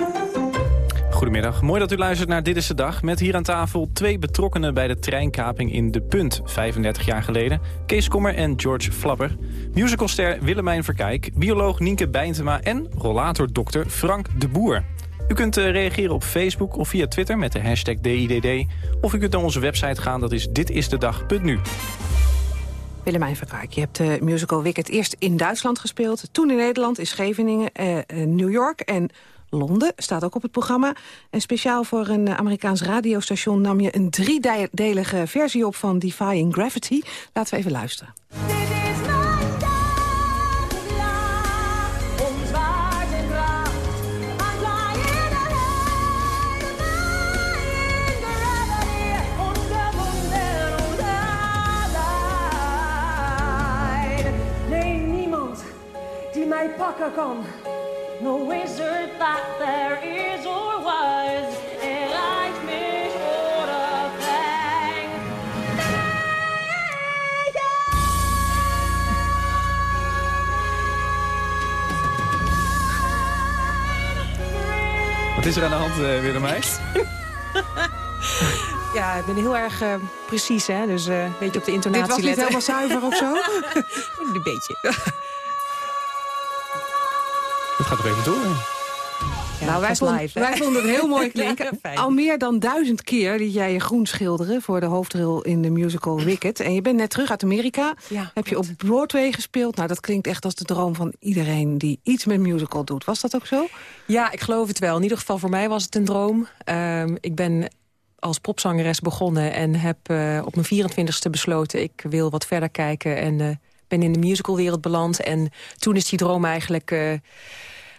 Goedemiddag, mooi dat u luistert naar Dit is de Dag. Met hier aan tafel twee betrokkenen bij de treinkaping in De Punt, 35 jaar geleden. Kees Kommer en George Flapper. Musicalster Willemijn Verkijk, bioloog Nienke Bijntema en rollatordokter Frank de Boer. U kunt eh, reageren op Facebook of via Twitter met de hashtag DIDD. Of u kunt naar onze website gaan, dat is ditistedag.nu. Willemijn Verkijk, je hebt de musical Wicked eerst in Duitsland gespeeld... toen in Nederland, in Scheveningen, eh, eh, New York en Londen. Staat ook op het programma. En speciaal voor een eh, Amerikaans radiostation... nam je een driedelige versie op van Defying Gravity. Laten we even luisteren. Kan. No wizard that there is or was, erreicht mich oder fängt. Wat is er aan de hand, uh, Willemijn? Ja, ik ben heel erg eh, precies, hè. Dus eh, een beetje op de intonatie Dit was niet letten. helemaal zuiver of zo? een beetje. Het gaat er even door. nou, wij, live, wij vonden het heel mooi klinken. Ja. Al meer dan duizend keer liet jij je groen schilderen... voor de hoofdrol in de musical Wicked. En je bent net terug uit Amerika. Ja, Heb je op Broadway gespeeld? Nou, dat klinkt echt als de droom van iedereen die iets met musical doet. Was dat ook zo? Ja, ik geloof het wel. In ieder geval voor mij was het een droom. Ehm, ik ben als popzangeres begonnen en heb eh, op mijn 24ste besloten... ik wil wat verder kijken en eh, ben in de musicalwereld beland. En toen is die droom eigenlijk eh,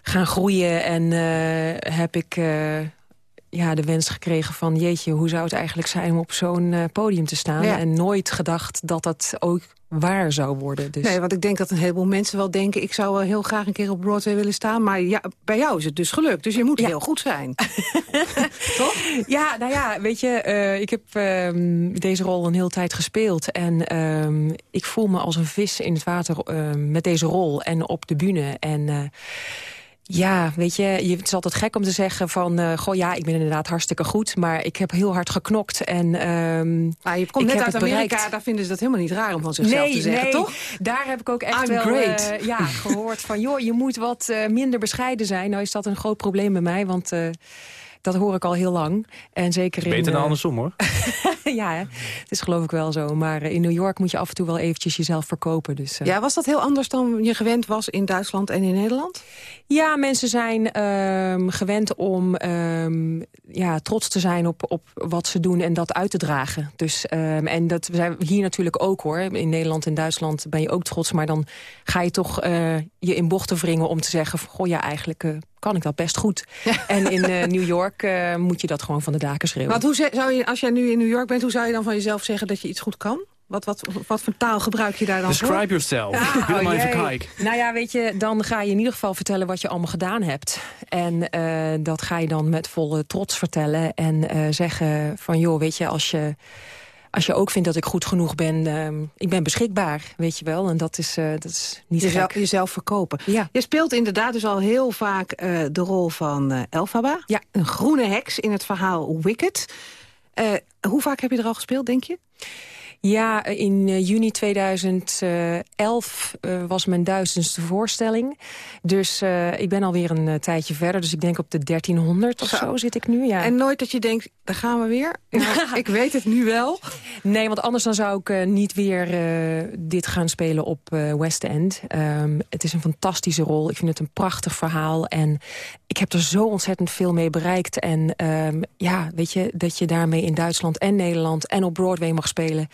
gaan groeien en eh, heb ik... eh, ja, de wens gekregen van... jeetje, hoe zou het eigenlijk zijn om op zo'n eh, podium te staan? Ja. En nooit gedacht dat dat ook waar zou worden. Dus. Nee, want ik denk dat een heleboel mensen wel denken... ik zou wel heel graag een keer op Broadway willen staan. Maar ja, bij jou is het dus gelukt. Dus je moet heel goed zijn. Ja, nou ja, weet je, ik heb ehm, deze rol een hele tijd gespeeld. En ehm, ik voel me als een vis in het water ehm, met deze rol en op de bühne. En ja, weet je, je, het is altijd gek om te zeggen van... eh, goh, ja, ik ben inderdaad hartstikke goed, maar ik heb heel hard geknokt. En, ehm Ah, je komt net uit Amerika, bereikt. daar vinden ze dat helemaal niet raar om van zichzelf nee, te zeggen, nee. toch? Daar heb ik ook echt I'm wel great. eh, ja, gehoord van... joh, je moet wat eh, minder bescheiden zijn. Nou is dat een groot probleem bij mij, want... eh, dat hoor ik al heel lang. En zeker in, Beter dan andersom, hoor. ja, hè? het is geloof ik wel zo. Maar eh, in New York moet je af en toe wel eventjes jezelf verkopen. Dus, eh. Ja, was dat heel anders dan je gewend was in Duitsland en in Nederland? Ja, mensen zijn ehm, gewend om ehm, ja, trots te zijn op, op wat ze doen en dat uit te dragen. Dus, ehm, en dat zijn we hier natuurlijk ook hoor. In Nederland en Duitsland ben je ook trots. Maar dan ga je toch eh, je in bochten wringen om te zeggen... van, goh ja, eigenlijk kan ik dat best goed. En in eh, New York eh, moet je dat gewoon van de daken schreeuwen. Want hoe zou je, als jij nu in New York bent, hoe zou je dan van jezelf zeggen dat je iets goed kan? Wat, wat, wat voor taal gebruik je daar dan voor? Describe yourself. Ik wil Oh, maar even kijken. Nou ja, weet je, dan ga je in ieder geval vertellen wat je allemaal gedaan hebt. En eh, dat ga je dan met volle trots vertellen. En eh, zeggen van, joh, weet je, als je... Als je ook vindt dat ik goed genoeg ben, ehm, ik ben beschikbaar, weet je wel. En dat is, eh, dat is niet jezelf, gek. jezelf verkopen. Ja. Je speelt inderdaad dus al heel vaak eh, de rol van eh Elphaba. Ja. Een groene heks in het verhaal Wicked. Hoe vaak heb je er al gespeeld, denk je? Ja, in eh, juni 2011 eh, was mijn duizendste voorstelling. Dus eh, ik ben alweer een tijdje verder. Dus ik denk op de 1300 of Zo. zo zit ik nu. Ja. En nooit dat je denkt, daar gaan we weer. Ik weet het nu wel. Nee, want anders dan zou ik niet weer dit gaan spelen op West End. Ehm, het is een fantastische rol. Ik vind het een prachtig verhaal. En ik heb er zo ontzettend veel mee bereikt. En ehm, ja, weet je, dat je daarmee in Duitsland en Nederland... en op Broadway mag spelen.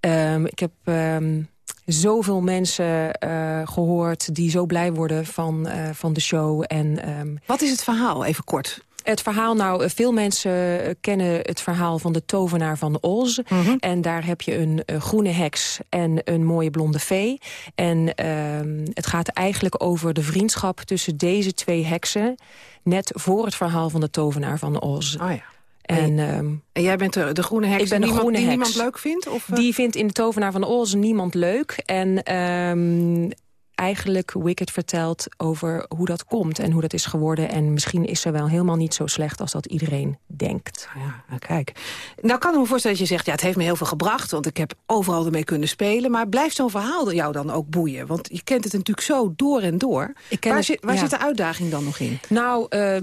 Ehm, ik heb... ehm, Zoveel mensen eh, gehoord die zo blij worden van, eh, van de show. En, ehm, Wat is het verhaal, even kort? het verhaal, nou, eh, veel mensen kennen het verhaal van de tovenaar van Oz. En daar heb je een groene heks en een mooie blonde vee. En het gaat eigenlijk over de vriendschap tussen deze twee heksen... net voor het verhaal van de tovenaar van Oz. Oh ja. En, ehm, En jij bent de, de groene heks ik ben de die, niemand, groene die heks. niemand leuk vindt? Of, eh? Die vindt in de tovenaar van Oz niemand leuk. En ehm, eigenlijk Wicked vertelt over hoe dat komt en hoe dat is geworden. En misschien is ze wel helemaal niet zo slecht als dat iedereen denkt. Ja, nou, kijk. Nou kan ik me voorstellen dat je zegt, ja, het heeft me heel veel gebracht... want ik heb overal ermee kunnen spelen. Maar blijft zo'n verhaal jou dan ook boeien? Want je kent het natuurlijk zo door en door. Ik ken waar het- zit, waar ja. zit de uitdaging dan nog in? Nou, eh,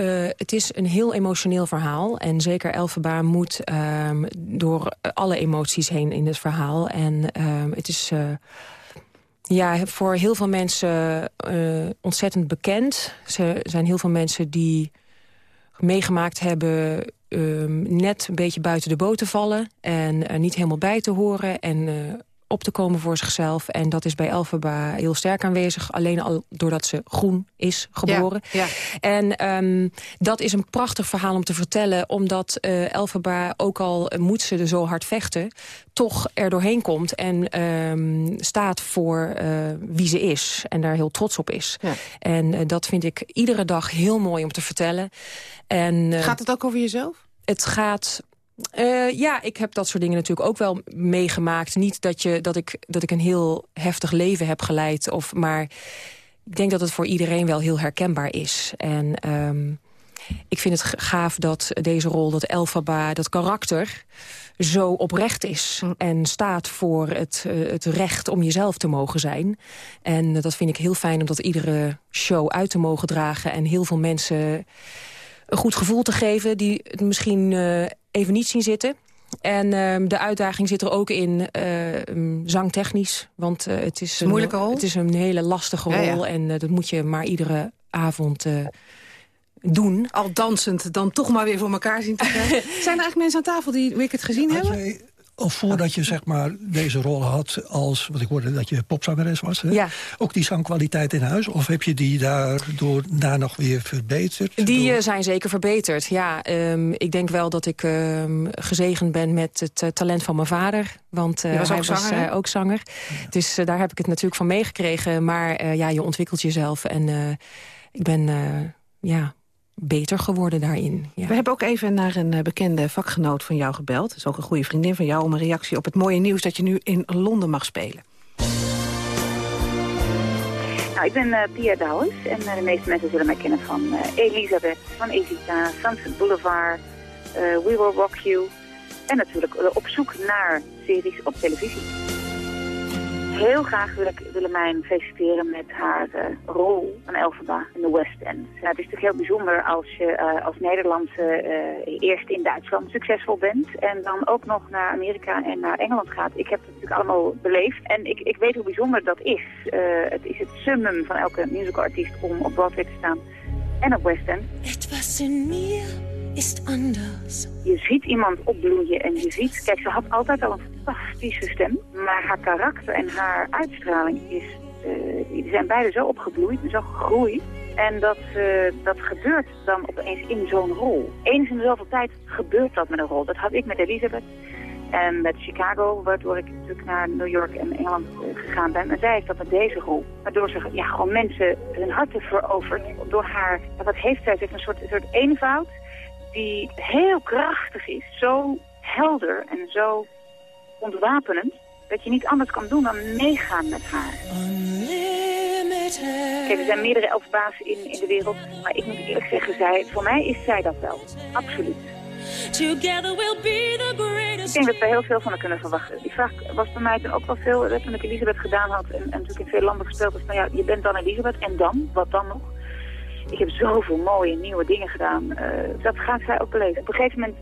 eh, het is een heel emotioneel verhaal. En zeker Elphaba moet ehm, door alle emoties heen in het verhaal. En ehm, het is eh, ja, voor heel veel mensen eh, ontzettend bekend. Er zijn heel veel mensen die meegemaakt hebben... ehm, net een beetje buiten de boot te vallen en niet helemaal bij te horen... en op te komen voor zichzelf. En dat is bij Elphaba heel sterk aanwezig. Alleen al doordat ze groen is geboren. Ja, ja. En ehm, dat is een prachtig verhaal om te vertellen. Omdat Elphaba, ook al moet ze er zo hard vechten... toch er doorheen komt en ehm, staat voor eh, wie ze is. En daar heel trots op is. Ja. En eh, dat vind ik iedere dag heel mooi om te vertellen. En, Gaat het ook over jezelf? het gaat... eh, ja, ik heb dat soort dingen natuurlijk ook wel meegemaakt. Niet dat, je, dat, ik, dat ik een heel heftig leven heb geleid. Of, maar ik denk dat het voor iedereen wel heel herkenbaar is. En ehm, ik vind het gaaf dat deze rol, dat Elphaba, dat karakter zo oprecht is en staat voor het, eh, het recht om jezelf te mogen zijn. En dat vind ik heel fijn om dat iedere show uit te mogen dragen... en heel veel mensen een goed gevoel te geven... die het misschien eh, even niet zien zitten. En ehm, de uitdaging zit er ook in eh, um, zangtechnisch. Want eh, het is een moeilijke rol? Het is een hele lastige Ja, ja. rol. En eh, dat moet je maar iedere avond eh, doen. Al dansend dan toch maar weer voor elkaar zien te krijgen. Zijn er eigenlijk mensen aan tafel die Wicked gezien hebben? Of voordat je zeg maar deze rol had als, wat ik hoorde dat je popzangeres was, hè? Ja. ook die zangkwaliteit in huis? Of heb je die daardoor daar nog weer verbeterd? Die eh, zijn zeker verbeterd, ja. Ehm, ik denk wel dat ik ehm, gezegend ben met het eh, talent van mijn vader. Want eh, was hij ook zanger, was eh, ook zanger. Dus daar heb ik het natuurlijk van meegekregen. Maar eh, ja, je ontwikkelt jezelf. En eh, ik ben eh, ja, beter geworden daarin. Ja. We hebben ook even naar een eh, bekende vakgenoot van jou gebeld. Dat is ook een goede vriendin van jou om een reactie op het mooie nieuws... dat je nu in Londen mag spelen. Nou, ik ben eh, Pia Douwens en eh, de meeste mensen zullen mij kennen van eh, Elisabeth, van Evita, Sunset Boulevard, eh, We Will Rock You en natuurlijk op zoek naar series op televisie. Heel graag wil ik Willemijn feliciteren met haar eh, rol van Elphaba in de West End. Nou, het is natuurlijk heel bijzonder als je eh, als Nederlandse eh, eerst in Duitsland succesvol bent en dan ook nog naar Amerika en naar Engeland gaat. Ik heb het natuurlijk allemaal beleefd en ik, ik weet hoe bijzonder dat is. Het is het summum van elke musicalartiest om op Broadway te staan en op West End. Etwas in mir ist anders. Je ziet iemand opbloeien en je ziet... Kijk, ze had altijd al een fantastische stem. Maar haar karakter en haar uitstraling is... eh, die zijn beide zo opgebloeid zo gegroeid. En dat, eh, dat gebeurt dan opeens in zo'n rol. Eens in de zoveel tijd gebeurt dat met een rol. Dat had ik met Elizabeth. En met Chicago, waardoor ik natuurlijk naar New York en Engeland eh, gegaan ben. En zij heeft dat met deze rol. Waardoor ze ja, gewoon mensen hun harten verovert. Door haar, wat heeft zij? Ze heeft een soort, een soort eenvoud die heel krachtig is. Zo helder en zo ontwapenend. Dat je niet anders kan doen dan meegaan met haar. Kijk, er zijn meerdere elfbazen in, in de wereld. Maar ik moet eerlijk zeggen, zij, voor mij is zij dat wel. Absoluut. Together we'll be the greatest. Ik denk dat we heel veel van haar kunnen verwachten. Die vraag was bij mij toen ook wel veel, toen ik Elisabeth gedaan had en, en natuurlijk in veel landen gespeeld was. Nou ja, je bent dan Elisabeth en dan? Wat dan nog? Ik heb zoveel mooie nieuwe dingen gedaan. Eh, dat gaat zij ook beleven. Op een gegeven moment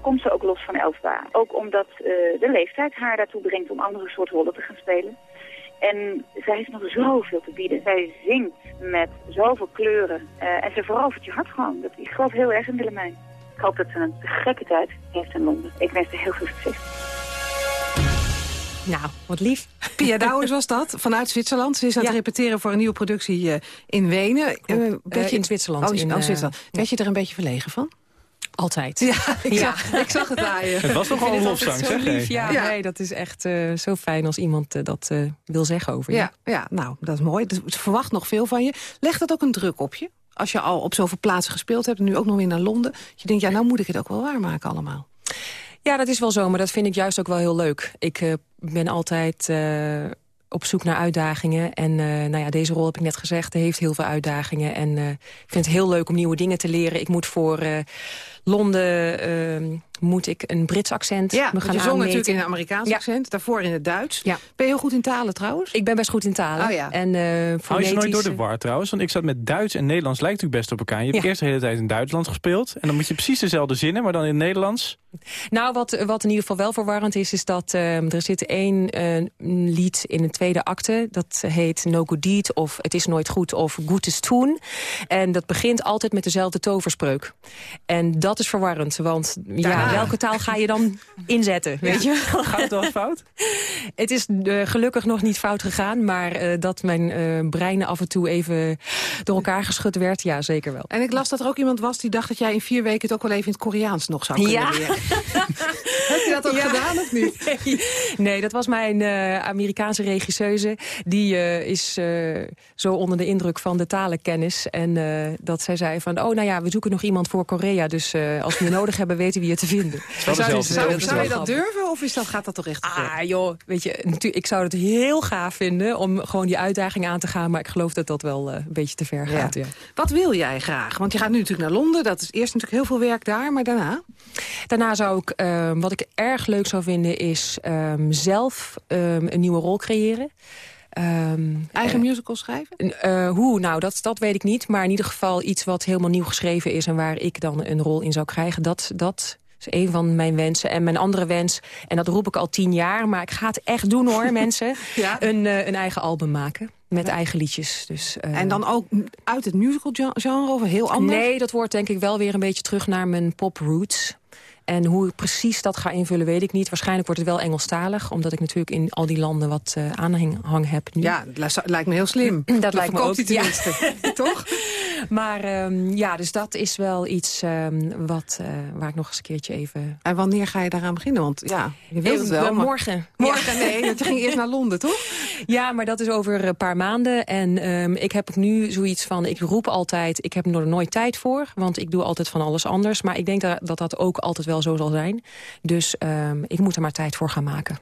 komt ze ook los van Elfba. Ook omdat eh, de leeftijd haar daartoe brengt om andere soort rollen te gaan spelen. En zij heeft nog zoveel te bieden. Zij zingt met zoveel kleuren. Eh, en ze verovert je hart gewoon. Dat, ik geloof heel erg in Willemijn. Ik hoop dat ze een gekke tijd heeft in Londen. Ik wens haar heel veel succes. Nou, wat lief. Pia Douwens was dat, vanuit Zwitserland. Ze is aan het repeteren voor een nieuwe productie eh, in Wenen. Eh, Eh, in Zwitserland. Oh, in, oh, Zwitserland. Werd je er een beetje verlegen van? Altijd. Ja, ik, Ja. Zag, ik zag het aan je. Het was vind een lofzang, zo zeg. lief. Ja, Ja. Nee, dat is echt eh, zo fijn als iemand dat eh, wil zeggen over je. Ja, ja, nou, dat is mooi. Dus Ze verwacht nog veel van je. Legt dat ook een druk op je? Als je al op zoveel plaatsen gespeeld hebt en nu ook nog weer naar Londen. Je denkt, ja, nou moet ik het ook wel waarmaken allemaal. Ja, dat is wel zo, maar dat vind ik juist ook wel heel leuk. Ik eh, ben altijd eh, op zoek naar uitdagingen. En eh, nou ja, deze rol heb ik net gezegd, heeft heel veel uitdagingen. En eh, ik vind het heel leuk om nieuwe dingen te leren. Ik moet voor Londen eh, moet ik een Brits accent Ja, me gaan je zong aanmeten. natuurlijk in een Amerikaans Ja. accent. Daarvoor in het Duits. Ja. Ben je heel goed in talen trouwens? Ik ben best goed in talen. Oh ja. En, eh Hou je nooit door de war trouwens? Want ik zat met Duits en Nederlands lijkt natuurlijk best op elkaar. Je hebt Ja. eerst de hele tijd in Duitsland gespeeld. En dan moet je precies dezelfde zinnen, maar dan in het Nederlands. Nou, wat, wat in ieder geval wel verwarrend is, is dat eh, er zit één eh, lied in de tweede acte. Dat heet No Good Deed of Het is nooit goed of Gutes Toen. En dat begint altijd met dezelfde toverspreuk. En dat is verwarrend, want ja, welke taal ga je dan inzetten? Weet je? wel? Gaat het wel fout? Het is eh, gelukkig nog niet fout gegaan, maar eh, dat mijn eh, brein af en toe even door elkaar geschud werd, ja, zeker wel. En ik las dat er ook iemand was die dacht dat jij in vier weken het ook wel even in het Koreaans nog zou kunnen Ja. leren. Heb je dat ook Ja. gedaan of niet? Nee, nee, dat was mijn eh, Amerikaanse regisseuse. Die eh, is eh, zo onder de indruk van de talenkennis. En eh, dat zij zei van, oh nou ja, we zoeken nog iemand voor Korea. Dus eh, als we je nodig hebben, weten we je te vinden. Zou, zou, zou, zou je dat durven of is dat, gaat dat toch echt? Ah joh, weet je, natuurlijk, ik zou het heel gaaf vinden om gewoon die uitdaging aan te gaan. Maar ik geloof dat dat wel eh, een beetje te ver gaat. Ja. Wat wil jij graag? Want je gaat nu natuurlijk naar Londen. Dat is eerst natuurlijk heel veel werk daar, maar daarna? Daarna zou ik, ehm, wat ik erg leuk zou vinden, is ehm, zelf ehm, een nieuwe rol creëren. Eigen musical schrijven? Uh, hoe? Nou, dat, dat weet ik niet. Maar in ieder geval iets wat helemaal nieuw geschreven is... en waar ik dan een rol in zou krijgen. Dat, dat is een van mijn wensen. En mijn andere wens, en dat roep ik al tien jaar... maar ik ga het echt doen hoor, mensen. Ja? Een, uh, een eigen album maken. Met eigen liedjes. Dus, uh, en dan ook uit het musical genre of heel anders? Nee, dat wordt denk ik wel weer een beetje terug naar mijn pop roots. En hoe ik precies dat ga invullen, weet ik niet. Waarschijnlijk wordt het wel Engelstalig. Omdat ik natuurlijk in al die landen wat uh, aanhang heb nu. Ja, dat lijkt me heel slim. dat, dat lijkt me ook. tenminste. Ja. Toch? Maar um, ja, dus dat is wel iets um, wat, uh, waar ik nog eens een keertje even... En wanneer ga je daaraan beginnen? Want ja, je wilt het wel. Maar... Morgen. Morgen, ja. nee. Want je ging eerst naar Londen, toch? Ja, maar dat is over een paar maanden. En um, ik heb nu zoiets van, ik roep altijd... ik heb er nooit tijd voor, want ik doe altijd van alles anders. Maar ik denk dat dat, dat ook altijd wel zo zal zijn. Dus um, ik moet er maar tijd voor gaan maken.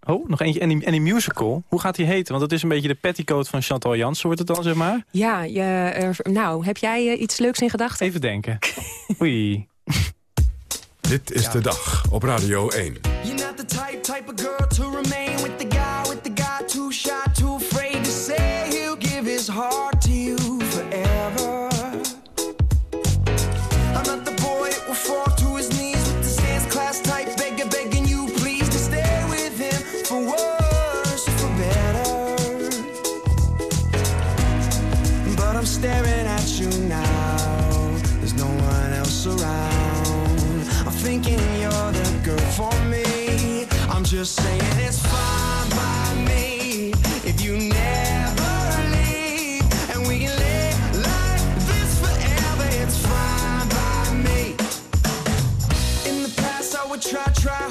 Eh, oh, nog eentje. En die, en die musical, hoe gaat die heten? Want het is een beetje de petticoat van Chantal Jansen, wordt het dan, zeg maar? Ja, je, nou, heb jij uh, iets leuks in gedachten? Even denken. Oei. Dit is ja. de dag op Radio 1. You're not the type, type of girl to remain just saying it's fine by me if you never leave and we can live like this forever. It's fine by me. In the past, I would try, try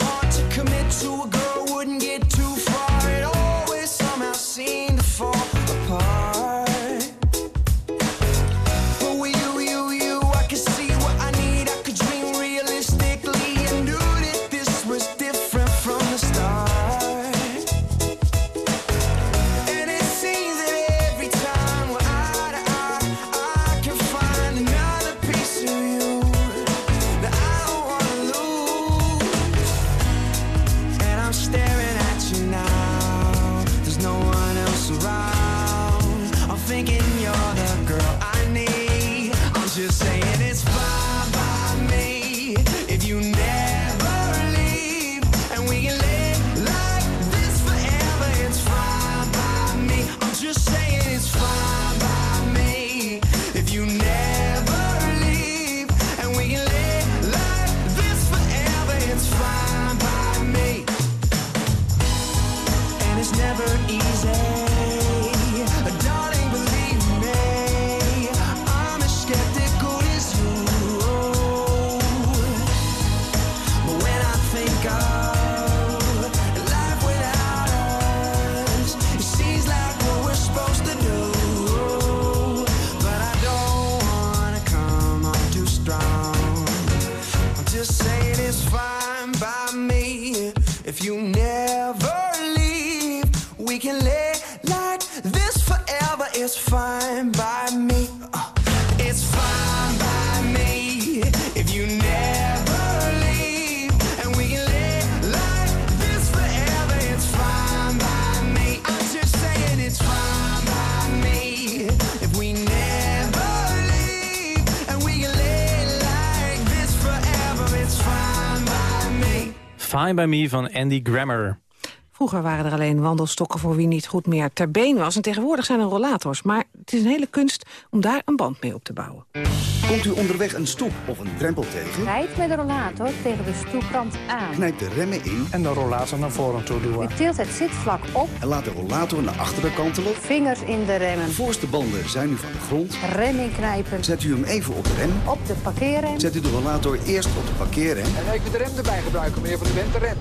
By Me van Andy Grammer. Vroeger waren er alleen wandelstokken voor wie niet goed meer ter been was. En tegenwoordig zijn er rollators. Maar het is een hele kunst om daar een band mee op te bouwen. Komt u onderweg een stoep of een drempel tegen? Rijd met de rollator tegen de stoeprand aan. Knijp de remmen in. En de rollator naar voren toe U tilt het zitvlak op. En laat de rollator naar achteren kantelen. Vingers in de remmen. Voorste banden zijn nu van de grond. Rem inknijpen. Zet u hem even op de rem. Op de parkeerrem. Zet u de rollator eerst op de parkeerrem. En even de rem erbij gebruiken, meneer Van der Bent. De rem.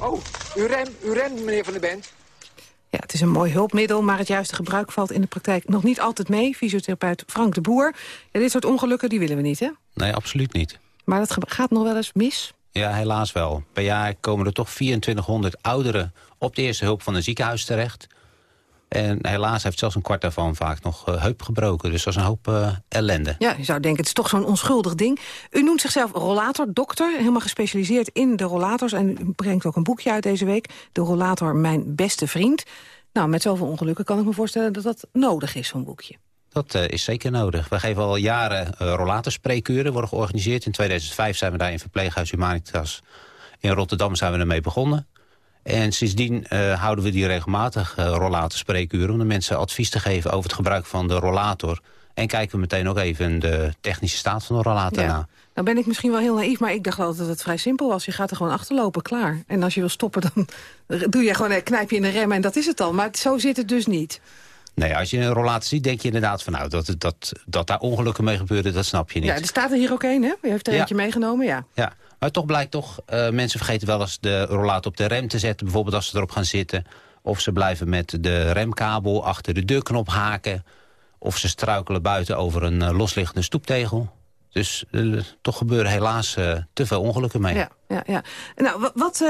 Oh, oh, uw rem, uw rem, meneer Van der Bent. Ja, het is een mooi hulpmiddel, maar het juiste gebruik valt in de praktijk nog niet altijd mee. Fysiotherapeut Frank de Boer. Ja, dit soort ongelukken die willen we niet, hè? Nee, absoluut niet. Maar dat gaat nog wel eens mis? Ja, helaas wel. Per jaar komen er toch 2400 ouderen op de eerste hulp van een ziekenhuis terecht. En helaas heeft zelfs een kwart daarvan vaak nog eh, heup gebroken. Dus dat is een hoop eh, ellende. Ja, je zou denken, het is toch zo'n onschuldig ding. U noemt zichzelf rollator, dokter, helemaal gespecialiseerd in de rollators. En u brengt ook een boekje uit deze week. De rollator, mijn beste vriend. Nou, met zoveel ongelukken kan ik me voorstellen dat dat nodig is, zo'n boekje. Dat eh, is zeker nodig. We geven al jaren uh, rollatorspreekuren, worden georganiseerd. In 2005 zijn we daar in Verpleeghuis Humanitas in Rotterdam zijn we ermee begonnen. En sindsdien uh, houden we die regelmatig uh, rollatorspreekuren... om de mensen advies te geven over het gebruik van de rollator. En kijken we meteen ook even de technische staat van de rollator Ja. na. Nou ben ik misschien wel heel naïef, maar ik dacht altijd dat het vrij simpel was. Je gaat er gewoon achterlopen, klaar. En als je wil stoppen, dan doe je gewoon, een knijp je in de rem en dat is het dan. Maar zo zit het dus niet. Nee, als je een rollator ziet, denk je inderdaad van... nou, dat, dat, dat daar ongelukken mee gebeuren, dat snap je niet. Ja, er staat er hier ook één, hè? U heeft er Ja. eentje meegenomen, ja. Ja, maar toch blijkt toch, eh, mensen vergeten wel eens de rollator op de rem te zetten. Bijvoorbeeld als ze erop gaan zitten. Of ze blijven met de remkabel achter de deurknop haken. Of ze struikelen buiten over een eh, losliggende stoeptegel. Dus eh, toch gebeuren helaas te veel ongelukken mee. Ja, ja, ja. Nou, wa- wat...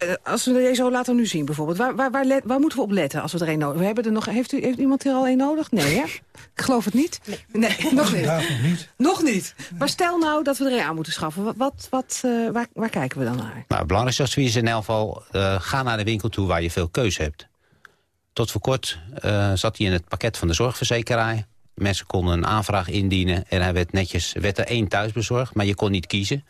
eh, als we deze rollator nu zien bijvoorbeeld, waar, waar, waar, let- waar moeten we op letten als we er een nodig we hebben? Er nog, heeft, u, heeft iemand er al een nodig? Nee, hè? Ik geloof het niet. Nee, nog niet. Nog niet. Nog niet. Maar stel nou dat we er een aan moeten schaffen. Wat, wat, wat, eh, waar, waar kijken we dan naar? Nou, het belangrijkste advies is in elk geval... eh, ga naar de winkel toe waar je veel keuze hebt. Tot voor kort eh, zat hij in het pakket van de zorgverzekeraar. Mensen konden een aanvraag indienen en hij werd netjes werd er één thuis bezorgd. Maar je kon niet kiezen.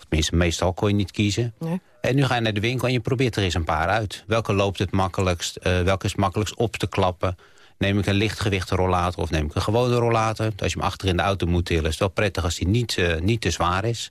Of tenminste, meestal kon je niet kiezen. Nee. En nu ga je naar de winkel en je probeert er eens een paar uit. Welke loopt het makkelijkst? eh, welke is het makkelijkst op te klappen? Neem ik een lichtgewichte rollator of neem ik een gewone rollator? Als je hem achter in de auto moet tillen is het wel prettig als hij niet, eh, niet te zwaar is.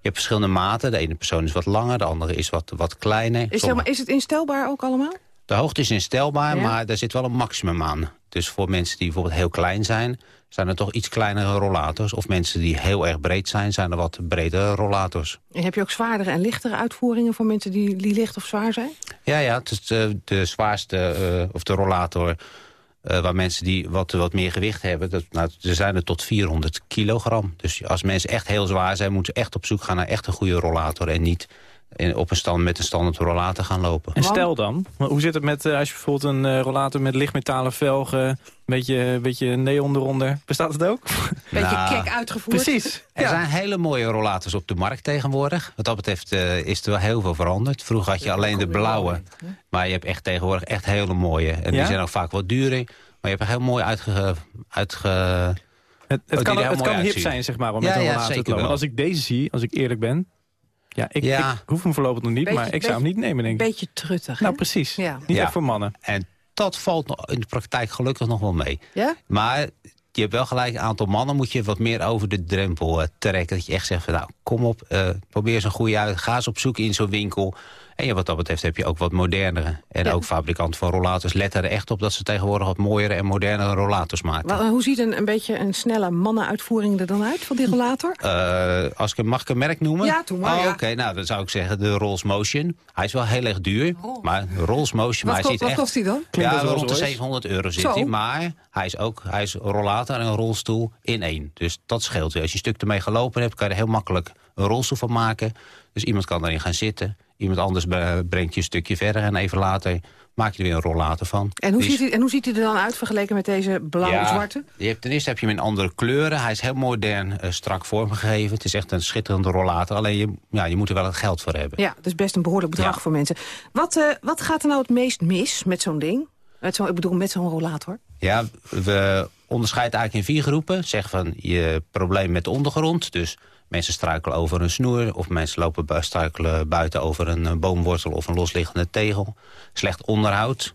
Je hebt verschillende maten. De ene persoon is wat langer, de andere is wat, wat kleiner. Is, Sommige- is het instelbaar ook allemaal? De hoogte is instelbaar, Ja. maar daar zit wel een maximum aan. Dus voor mensen die bijvoorbeeld heel klein zijn... zijn er toch iets kleinere rollators. Of mensen die heel erg breed zijn, zijn er wat bredere rollators. En heb je ook zwaardere en lichtere uitvoeringen voor mensen die, die licht of zwaar zijn? Ja, ja, het is de, de zwaarste, eh, of de rollator... eh, waar mensen die wat, wat meer gewicht hebben... Dat, nou, er zijn er tot 400 kilogram. Dus als mensen echt heel zwaar zijn... moeten ze echt op zoek gaan naar echt een goede rollator... en niet in, op een stand met een standaard rollator gaan lopen. En stel dan, maar hoe zit het met eh, als je bijvoorbeeld een eh, rollator met lichtmetalen velgen, een beetje, een beetje neon eronder, bestaat het ook? Beetje Nou, kek uitgevoerd. Precies. Er zijn hele mooie rollators op de markt tegenwoordig. Wat dat betreft eh, is er wel heel veel veranderd. Vroeger had je alleen de blauwe. Maar je hebt echt tegenwoordig echt hele mooie. En die zijn ook vaak wat duurder. Maar je hebt er heel mooi uitge... uitge Het, Oh, het kan, heel het kan hip uitzien. zijn, zeg maar, om Ja, met een ja, rollator te lopen. als ik deze zie, als ik eerlijk ben... Ja, ik, Ja. ik hoef hem voorlopig nog niet, Beetje- maar ik zou hem niet nemen, denk ik. Beetje truttig. Nou, hè? precies. Ja. Niet Ja. echt voor mannen. En dat valt nog in de praktijk gelukkig nog wel mee. Ja? Maar je hebt wel gelijk, een aantal mannen moet je wat meer over de drempel eh, trekken. Dat je echt zegt van nou, kom op, eh, probeer eens een goede uit. Ga eens op zoek in zo'n winkel. En ja, wat dat betreft heb je ook wat modernere. En Ja. ook fabrikanten van rollators letten er echt op... dat ze tegenwoordig wat mooiere en modernere rollators maken. Hoe ziet een, een beetje een snelle mannenuitvoering er dan uit van die rollator? Eh, als ik, een- mag ik een merk noemen? Ja, doe maar, Oh, ja. Oké, nou dan zou ik zeggen de Rolls Motion. Hij is wel heel erg duur, maar Rolls Motion... Wat, maar kost, hij wat ziet echt, kost die dan? Ja, rond de Rolls-Royce. 700 euro zit Zo. hij. Maar hij is ook hij is rollator en een rolstoel in één. Dus dat scheelt weer. Als je een stuk ermee gelopen hebt, kan je er heel makkelijk een rolstoel van maken. Dus iemand kan erin gaan zitten. Iemand anders brengt je een stukje verder. En even later maak je er weer een rollator van. En hoe, is- ziet hij, en hoe ziet hij er dan uit vergeleken met deze blauw-zwarte? je hebt, ten eerste heb je hem in andere kleuren. Hij is heel modern, eh, strak vormgegeven. Het is echt een schitterende rollator. Alleen je, ja, je moet er wel het geld voor hebben. Ja, dus best een behoorlijk bedrag Ja. voor mensen. Wat, eh, wat gaat er nou het meest mis met zo'n ding? Met zo, ik bedoel, met zo'n rollator? Ja, we onderscheiden eigenlijk in vier groepen. Zeg van je probleem met de ondergrond. Dus mensen struikelen over een snoer... of mensen lopen bu- struikelen buiten over een eh, boomwortel of een losliggende tegel. Slecht onderhoud.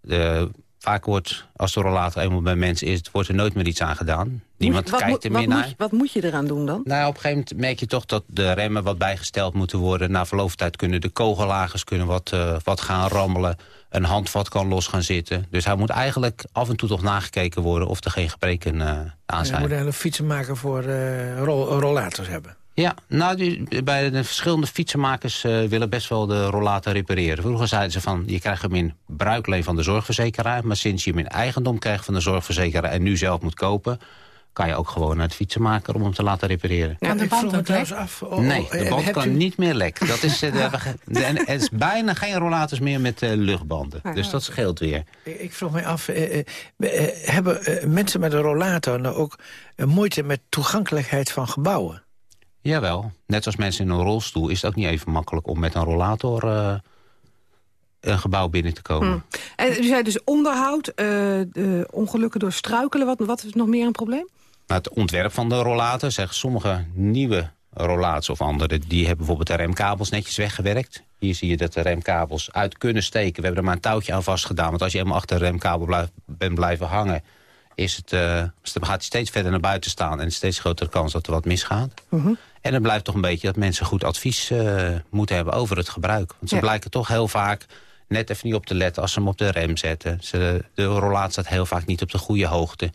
De, vaak wordt, als de rollator eenmaal bij mensen is... wordt er nooit meer iets aan gedaan. Niemand Moet- wat, kijkt moet- er wat meer moet naar. je- wat moet je eraan doen dan? Nou, op een gegeven moment merk je toch dat de remmen wat bijgesteld moeten worden. Na verloop van tijd kunnen de kogellagers kunnen wat, eh, wat gaan rammelen. Een handvat kan los gaan zitten. Dus hij moet eigenlijk af en toe toch nagekeken worden of er geen gebreken eh, aan Je zijn. moet een fietsenmaker voor eh, rol- rollators hebben. Ja, nou, die, bij de verschillende fietsenmakers eh, willen best wel de rollator repareren. Vroeger zeiden ze van, je krijgt hem in bruikleen van de zorgverzekeraar. Maar sinds je hem in eigendom krijgt van de zorgverzekeraar en nu zelf moet kopen... kan je ook gewoon naar de fietsenmaker om hem te laten repareren. Ja, ik vroeg me trouwens af... oh, nee, oh, de eh, band kan u- niet meer lek. Dat is, eh, de- de- en er is bijna geen rollators meer met eh, luchtbanden. Ah, Dus ja. dat scheelt weer. Ik ik vroeg me af, eh, eh, eh, hebben eh, mensen met een rollator nou ook eh, moeite met toegankelijkheid van gebouwen? Jawel, net als mensen in een rolstoel is het ook niet even makkelijk om met een rollator eh, een gebouw binnen te komen. Hm. En u zei dus onderhoud, eh, ongelukken door struikelen. Wat, wat is nog meer een probleem? Nou, het ontwerp van de rollator zegt sommige nieuwe rollators of andere... die hebben bijvoorbeeld de remkabels netjes weggewerkt. Hier zie je dat de remkabels uit kunnen steken. We hebben er maar een touwtje aan vastgedaan. Want als je helemaal achter de remkabel blijf- bent blijven hangen... Is het, eh, gaat hij steeds verder naar buiten staan... en steeds grotere kans dat er wat misgaat. En het blijft toch een beetje dat mensen goed advies eh, moeten hebben over het gebruik. Want ze Ja. blijken toch heel vaak net even niet op te letten als ze hem op de rem zetten. Ze, de rollaat staat heel vaak niet op de goede hoogte.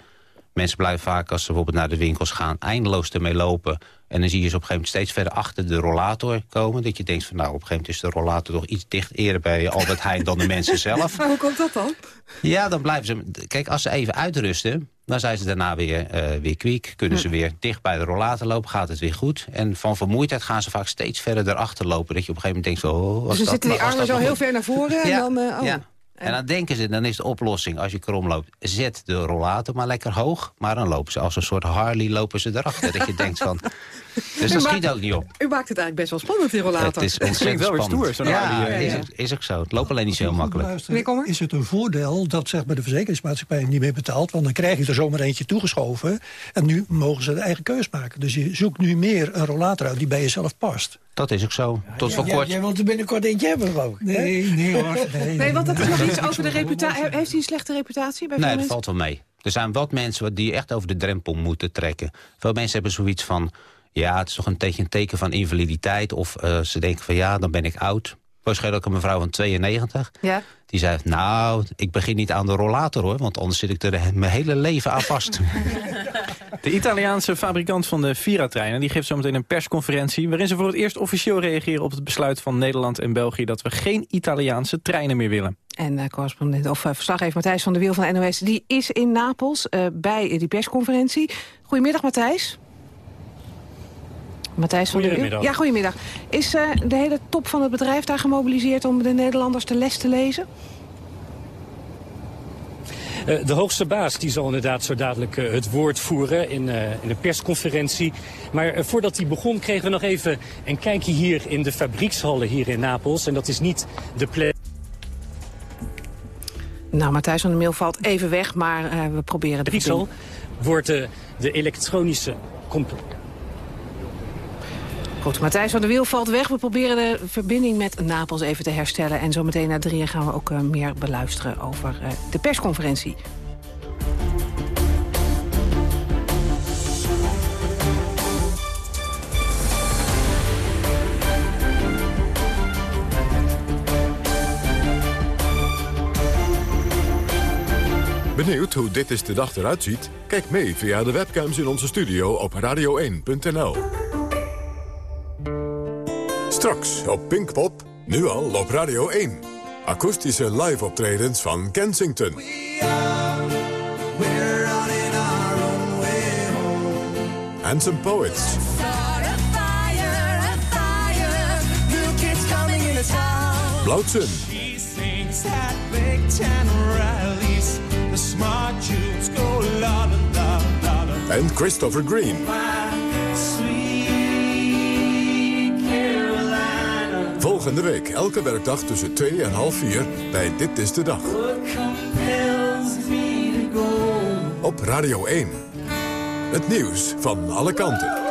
Mensen blijven vaak, als ze bijvoorbeeld naar de winkels gaan... eindeloos ermee lopen. En dan zie je ze op een gegeven moment steeds verder achter de rollator komen. Dat je denkt van nou, op een gegeven moment is de rollator toch iets dicht eerder bij Albert Heijn dan de mensen zelf. Maar hoe komt dat dan? Ja, dan blijven ze... Kijk, als ze even uitrusten, dan zijn ze daarna weer, eh, weer kwiek. Kunnen ze weer dicht bij de rollator lopen, gaat het weer goed. En van vermoeidheid gaan ze vaak steeds verder erachter lopen. Dat je op een gegeven moment denkt, van, oh, was Dus dan dat zitten die armen zo heel ver naar voren en Ja, dan... eh, oh. ja. En dan denken ze, dan is de oplossing, als je krom loopt... zet de rollator maar lekker hoog. Maar dan lopen ze als een soort Harley lopen ze erachter. dat je denkt van... Dus U dat maakt- schiet ook niet op. U maakt het eigenlijk best wel spannend, die rollator. Het is ontzettend wel weer spannend. stoer, zo'n ja, Harley, eh, is, ja. ook- is ook zo. Het loopt alleen niet zo heel makkelijk. Is het een voordeel dat zeg maar, de verzekeringsmaatschappij niet meer betaalt? Want dan krijg je er zomaar eentje toegeschoven. En nu mogen ze de eigen keus maken. Dus je zoekt nu meer een rollator uit die bij jezelf past. Dat is ook zo. Tot Ja, voor kort. Jij wilt er binnenkort eentje hebben, geloof ik. hè? Nee, nee hoor. Nee, Nee, want dat is nog iets over de reputatie. Heeft hij een slechte reputatie bij Nee, dat mensen? valt wel mee. Er zijn wat mensen die echt over de drempel moeten trekken. Veel mensen hebben zoiets van... ja, het is toch een teken, een teken van invaliditeit. Of eh, ze denken van ja, dan ben ik oud. Ook een mevrouw van 92. Ja. Die zei, nou, ik begin niet aan de rollator hoor... want anders zit ik er mijn hele leven aan vast. De Italiaanse fabrikant van de Vira-treinen die geeft zometeen een persconferentie... waarin ze voor het eerst officieel reageren op het besluit van Nederland en België... dat we geen Italiaanse treinen meer willen. En eh, correspondent of uh, verslaggever Matthijs van der Wiel van NOS... die is in Napels eh, bij die persconferentie. Goedemiddag, Matthijs. Matthijs van. Goedemiddag. Ja, goedemiddag. Is eh, de hele top van het bedrijf daar gemobiliseerd... om de Nederlanders de les te lezen? Eh, de hoogste baas die zal inderdaad zo dadelijk eh, het woord voeren in, in een persconferentie. Maar voordat die begon kregen we nog even een kijkje hier in de fabriekshallen hier in Napels. En dat is niet de plek... Nou, Matthijs van der Wiel valt even weg, maar we proberen de verbinding. wordt de elektronische Goed, Matthijs van der Wiel valt weg. We proberen de verbinding met Napels even te herstellen. En zometeen na drieën gaan we ook eh, meer beluisteren over eh, de persconferentie. Benieuwd hoe dit is de dag eruit ziet? Kijk mee via de webcams in onze studio op radio1.nl. Straks op Pinkpop, nu al op Radio 1. Akoestische live optredens van Kensington. And some poets. Blauwtsen. En Christopher Green. Volgende week, elke werkdag tussen 2 en half 4 bij Dit is de Dag. Op Radio 1. Het nieuws van alle kanten.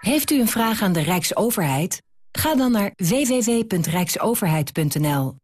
Heeft u een vraag aan de Rijksoverheid? Ga dan naar www.rijksoverheid.nl.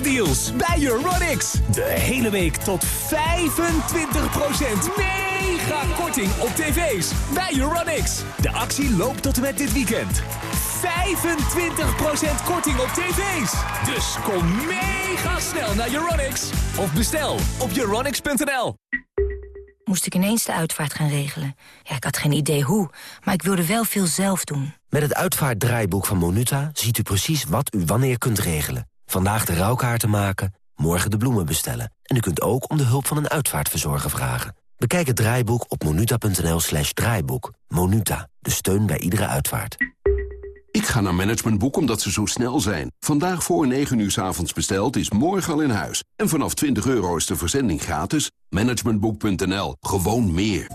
Topdeals bij Euronics. De hele week tot 25% mega korting op tv's bij Euronics. De actie loopt tot en met dit weekend. 25% korting op tv's. Dus kom mega snel naar Euronics. Of bestel op euronics.nl. Moest ik ineens de uitvaart gaan regelen. Ja, ik had geen idee hoe, maar ik wilde wel veel zelf doen. Met het uitvaartdraaiboek van Monuta ziet u precies wat u wanneer kunt regelen. Vandaag de rouwkaarten maken, morgen de bloemen bestellen. En u kunt ook om de hulp van een uitvaartverzorger vragen. Bekijk het draaiboek op monuta.nl slash draaiboek. Monuta, de steun bij iedere uitvaart. Ik ga naar Managementboek omdat ze zo snel zijn. Vandaag voor 9 uur s avonds besteld is morgen al in huis. En vanaf 20 euro is de verzending gratis. Managementboek.nl. Gewoon meer.